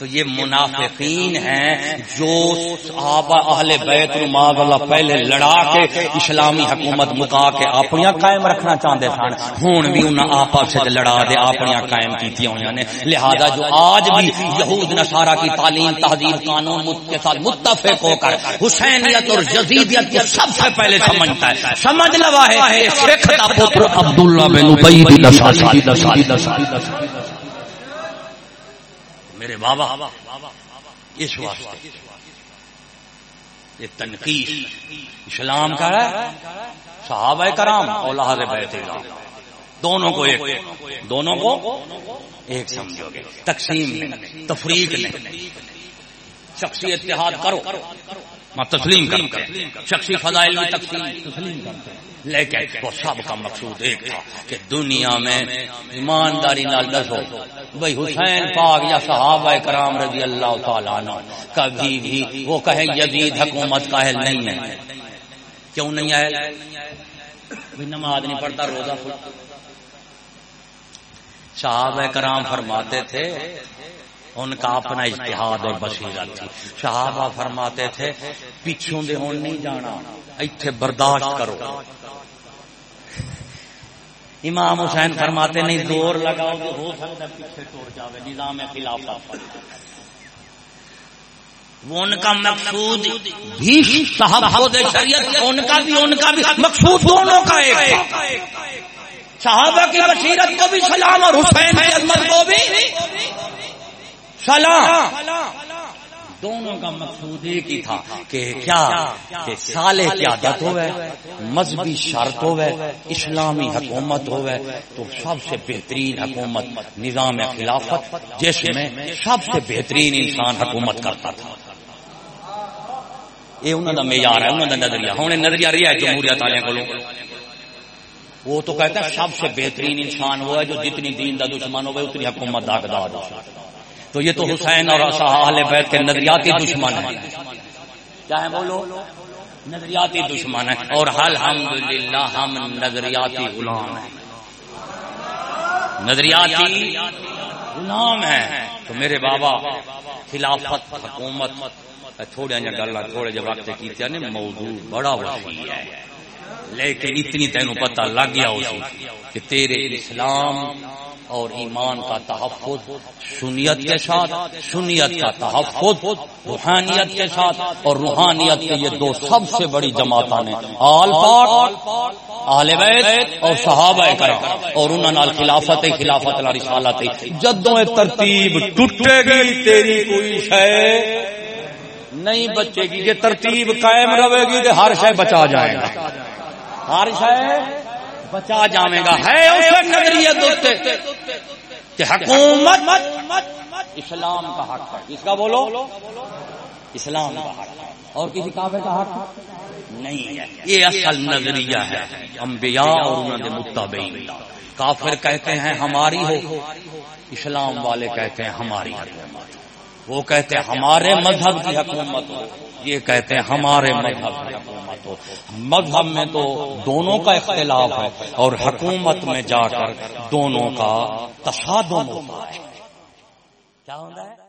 تو یہ منافقین ہیں جو صحابہ اہل بیت نماز اللہ پہلے لڑا کے اسلامی حکومت مکا کے اپنی قائم رکھنا چاہتے سن ہوں بھی انہیں آپس لڑا دے اپنی قائم کی ہوئی نے لہذا جو آج بھی یہود نصارہ کی تعلیم تہذیب قانون کے ساتھ متفق ہو کر حسینیت اور جزیدیت کو سب سے پہلے سمجھتا ہے سمجھ لوا ہے شیخ دا پتر عبداللہ بن ابی بن سلول میرے بابا، اس واسطے۔ یہ تنقید اسلام کا ہے۔ صحابہ کرام اور بیت اللہ۔ دونوں کو ایک، دونوں کو ایک سمجھو گے۔ تقسیم تفریق نہیں۔ شخصی اتحاد کرو۔ تسلیم کرتے شخصی فضائل میں تسلیم کرتے لیکن وہ سب کا مقصود ایک تھا کہ دنیا میں ایمانداری نال دسو بھائی حسین پاک یا صحابہ کرام رضی اللہ تعالیٰ عنہ، کبھی بھی وہ کہے یزید حکومت کا اہل نہیں ہے۔ کیوں نہیں ہے؟ نماز نہیں پڑھتا، روزہ صحابہ کرام فرماتے تھے ان کا اپنا اجتہاد اور بصیرت تھی۔ صحابہ فرماتے تھے، پیچھوں دے ہون نہیں جانا، ایتھے برداشت کرو۔ امام حسین فرماتے، نہیں، زور لگاؤ تو ہو سکتا پیچھے توڑ جاوے، نظام خلافت۔ وہ ان کا مقصود بھی صحابہ شریعت، ان کا بھی، ان کا بھی مقصود دونوں کا ایک۔ صحابہ کی بصیرت کو بھی، سلام اور حسین کی عظمت کو بھی۔ سلام دونوں کا مقصود ایک ہی تھا کہ کیا کہ سالے کی عادت ہوئے، مذہبی شرط ہوئے، اسلامی حکومت ہوئے، تو سب سے بہترین حکومت نظام خلافت، جس میں سب سے بہترین انسان حکومت کرتا تھا۔ یہ انہوں کا معیار ہے، انہوں کا نظریہ۔ ہوں نظریہ رہا ہے جمہوریت والے کو وہ تو کہتا ہے سب سے بہترین انسان وہ ہے جو جتنی دین کا دشمن ہوئے، اتنی حکومت داغدار تو یہ تو حسین اور اہل بیت کے نظریاتی دشمن ہیں۔ کیا ہے بولو نظریاتی دشمن ہے اور الحمدللہ ہم نظریاتی غلام ہیں۔ نظریاتی غلام ہیں۔ تو میرے بابا خلافت، حکومت تھوڑے جا گلا، تھوڑے جا وقت کی موضوع بڑا وسیع ہے۔ لیکن اتنی تینوں پتہ لگ گیا اسی کہ تیرے اسلام اور ایمان کا تحفظ، سنیت کے ساتھ، سنیت کا تحفظ، روحانیت کے ساتھ، اور روحانیت کے یہ دو سب سے بڑی جماعت نے آل پاک، آل بیت، اور صحابہ کرام۔ اور انہوں نے خلافت خلافت رسالت جدوں ترتیب ٹوٹے گی، تیری کوئی شے نہیں بچے گی۔ یہ ترتیب قائم رہے گی تو ہر شے بچا جائے گا۔ ہر شے بچا جائے گا ہے اسے نظریت کہ حکومت اسلام کا حق ہے۔ کس کا بولو؟ اسلام کا حق اور کسی کافر کا حق نہیں ہے۔ یہ اصل نظریہ ہے۔ انبیاء اور انہوں کافر کہتے ہیں ہماری ہو۔ اسلام والے کہتے ہیں ہماری حکومت وہ کہتے ہیں ہمارے مذہب کی حکومت ہو۔ یہ کہتے ہیں ہمارے مذہب کی حکومت ہو۔ مذہب میں تو دونوں کا اختلاف ہے اور حکومت میں جا کر دونوں کا تصادم ہوتا ہے۔ کیا ہوتا ہے؟